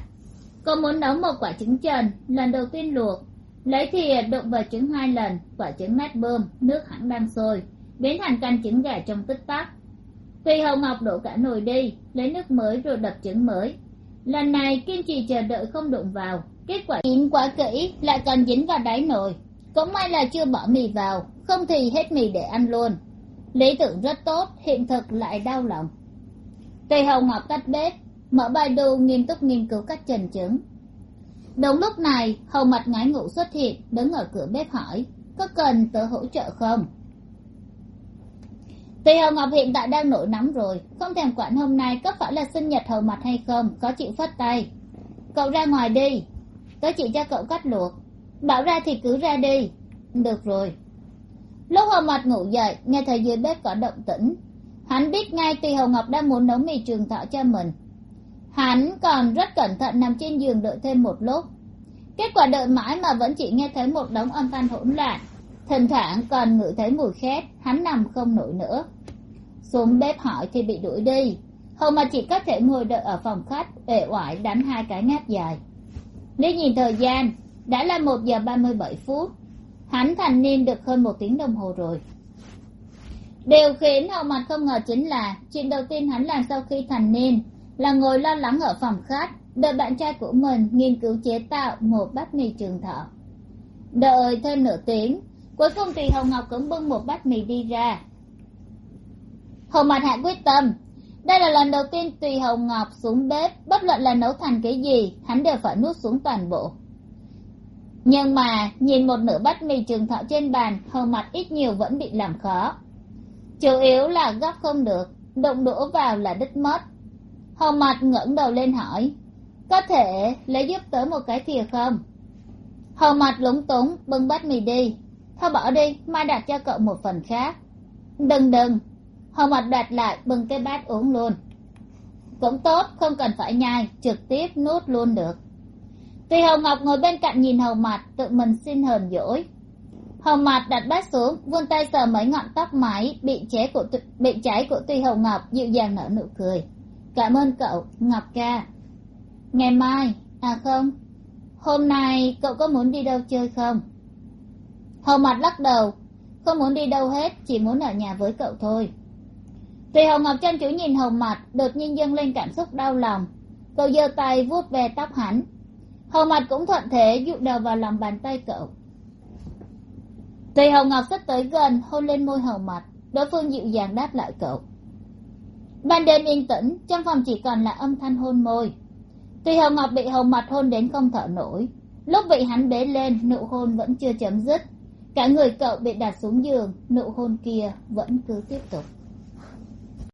Speaker 1: Cô muốn nấu một quả trứng trần, lần đầu tiên luộc. Lấy thìa đụng vào trứng hai lần, quả trứng nát bơm, nước hẳn đang sôi, biến thành canh trứng gà trong tích tắc. Tuy hồng ngọc đổ cả nồi đi, lấy nước mới rồi đập trứng mới. Lần này kiên trì chờ đợi không đụng vào, kết quả chín quá kỹ lại còn dính vào đáy nồi. Cũng may là chưa bỏ mì vào, không thì hết mì để ăn luôn. Lý tưởng rất tốt, hiện thực lại đau lòng tề Hồng ngọc tắt bếp, mở bài đu nghiêm túc nghiên cứu cách trần chứng. đúng lúc này hầu mặt ngái ngủ xuất hiện, đứng ở cửa bếp hỏi, có cần tớ hỗ trợ không? Tề Hồng ngọc hiện tại đang nổi nóng rồi, không thèm quản hôm nay có phải là sinh nhật hầu mặt hay không, có chịu phất tay. Cậu ra ngoài đi. Tớ chỉ cho cậu cắt luộc. Bảo ra thì cứ ra đi. Được rồi. Lúc hầu mặt ngủ dậy, nghe thấy dưới bếp có động tĩnh hắn biết ngay tùy hồng ngọc đang muốn nấu mì trường thọ cho mình. Hắn còn rất cẩn thận nằm trên giường đợi thêm một lúc. Kết quả đợi mãi mà vẫn chỉ nghe thấy một đống âm thanh hỗn loạn. Thỉnh thoảng còn ngửi thấy mùi khét, hắn nằm không nổi nữa. Xuống bếp hỏi thì bị đuổi đi. Hầu mà chỉ có thể ngồi đợi ở phòng khách, uể oải đánh hai cái ngáp dài. Lý nhìn thời gian, đã là một giờ ba mươi bảy phút. Hắn thành niên được hơn một tiếng đồng hồ rồi điều khiến hầu mặt không ngờ chính là chuyện đầu tiên hắn làm sau khi thành niên, là ngồi lo lắng ở phòng khách, đợi bạn trai của mình nghiên cứu chế tạo một bát mì trường thọ. Đợi thêm nửa tiếng, cuối cùng thì hồng ngọc cũng bưng một bát mì đi ra. Hậu mặt hạ quyết tâm, đây là lần đầu tiên tùy hồng ngọc xuống bếp, bất luận là nấu thành cái gì, hắn đều phải nuốt xuống toàn bộ. Nhưng mà, nhìn một nửa bát mì trường thọ trên bàn hầu mặt ít nhiều vẫn bị làm khó chủ yếu là gấp không được, đụng đũa vào là đứt mất hầu mặt ngẩng đầu lên hỏi, có thể lấy giúp tớ một cái thìa không? Hầu mặt lúng túng, bưng bát mì đi. Thôi bỏ đi, mai đặt cho cậu một phần khác. Đừng đừng. Hầu mặt đặt lại, bưng cái bát uống luôn. Cũng tốt, không cần phải nhai, trực tiếp nuốt luôn được. Tùy hầu ngọc ngồi bên cạnh nhìn hầu mặt tự mình xin hờn dỗi. Hồng Mạt đặt bát xuống, vươn tay sờ mấy ngọn tóc mái bị cháy của bị cháy của tùy Hồng ngọc, dịu dàng nở nụ cười. Cảm ơn cậu, ngọc ca. Ngày mai à không, hôm nay cậu có muốn đi đâu chơi không? Hồng Mạt lắc đầu, không muốn đi đâu hết, chỉ muốn ở nhà với cậu thôi. Tùy Hồng ngọc chăm chú nhìn Hồng Mạt, đột nhiên dâng lên cảm xúc đau lòng. Cậu giơ tay vuốt về tóc hắn. Hồng Mạt cũng thuận thế dụ đầu vào lòng bàn tay cậu tùy hồng ngọc xích tới gần, hôn lên môi hầu mặt đối phương dịu dàng đáp lại cậu. Ban đêm yên tĩnh, trong phòng chỉ còn là âm thanh hôn môi. Tùy hồng ngọc bị hầu mặt hôn đến không thở nổi. Lúc bị hắn bế lên, nụ hôn vẫn chưa chấm dứt. Cả người cậu bị đặt xuống giường, nụ hôn kia vẫn cứ tiếp tục.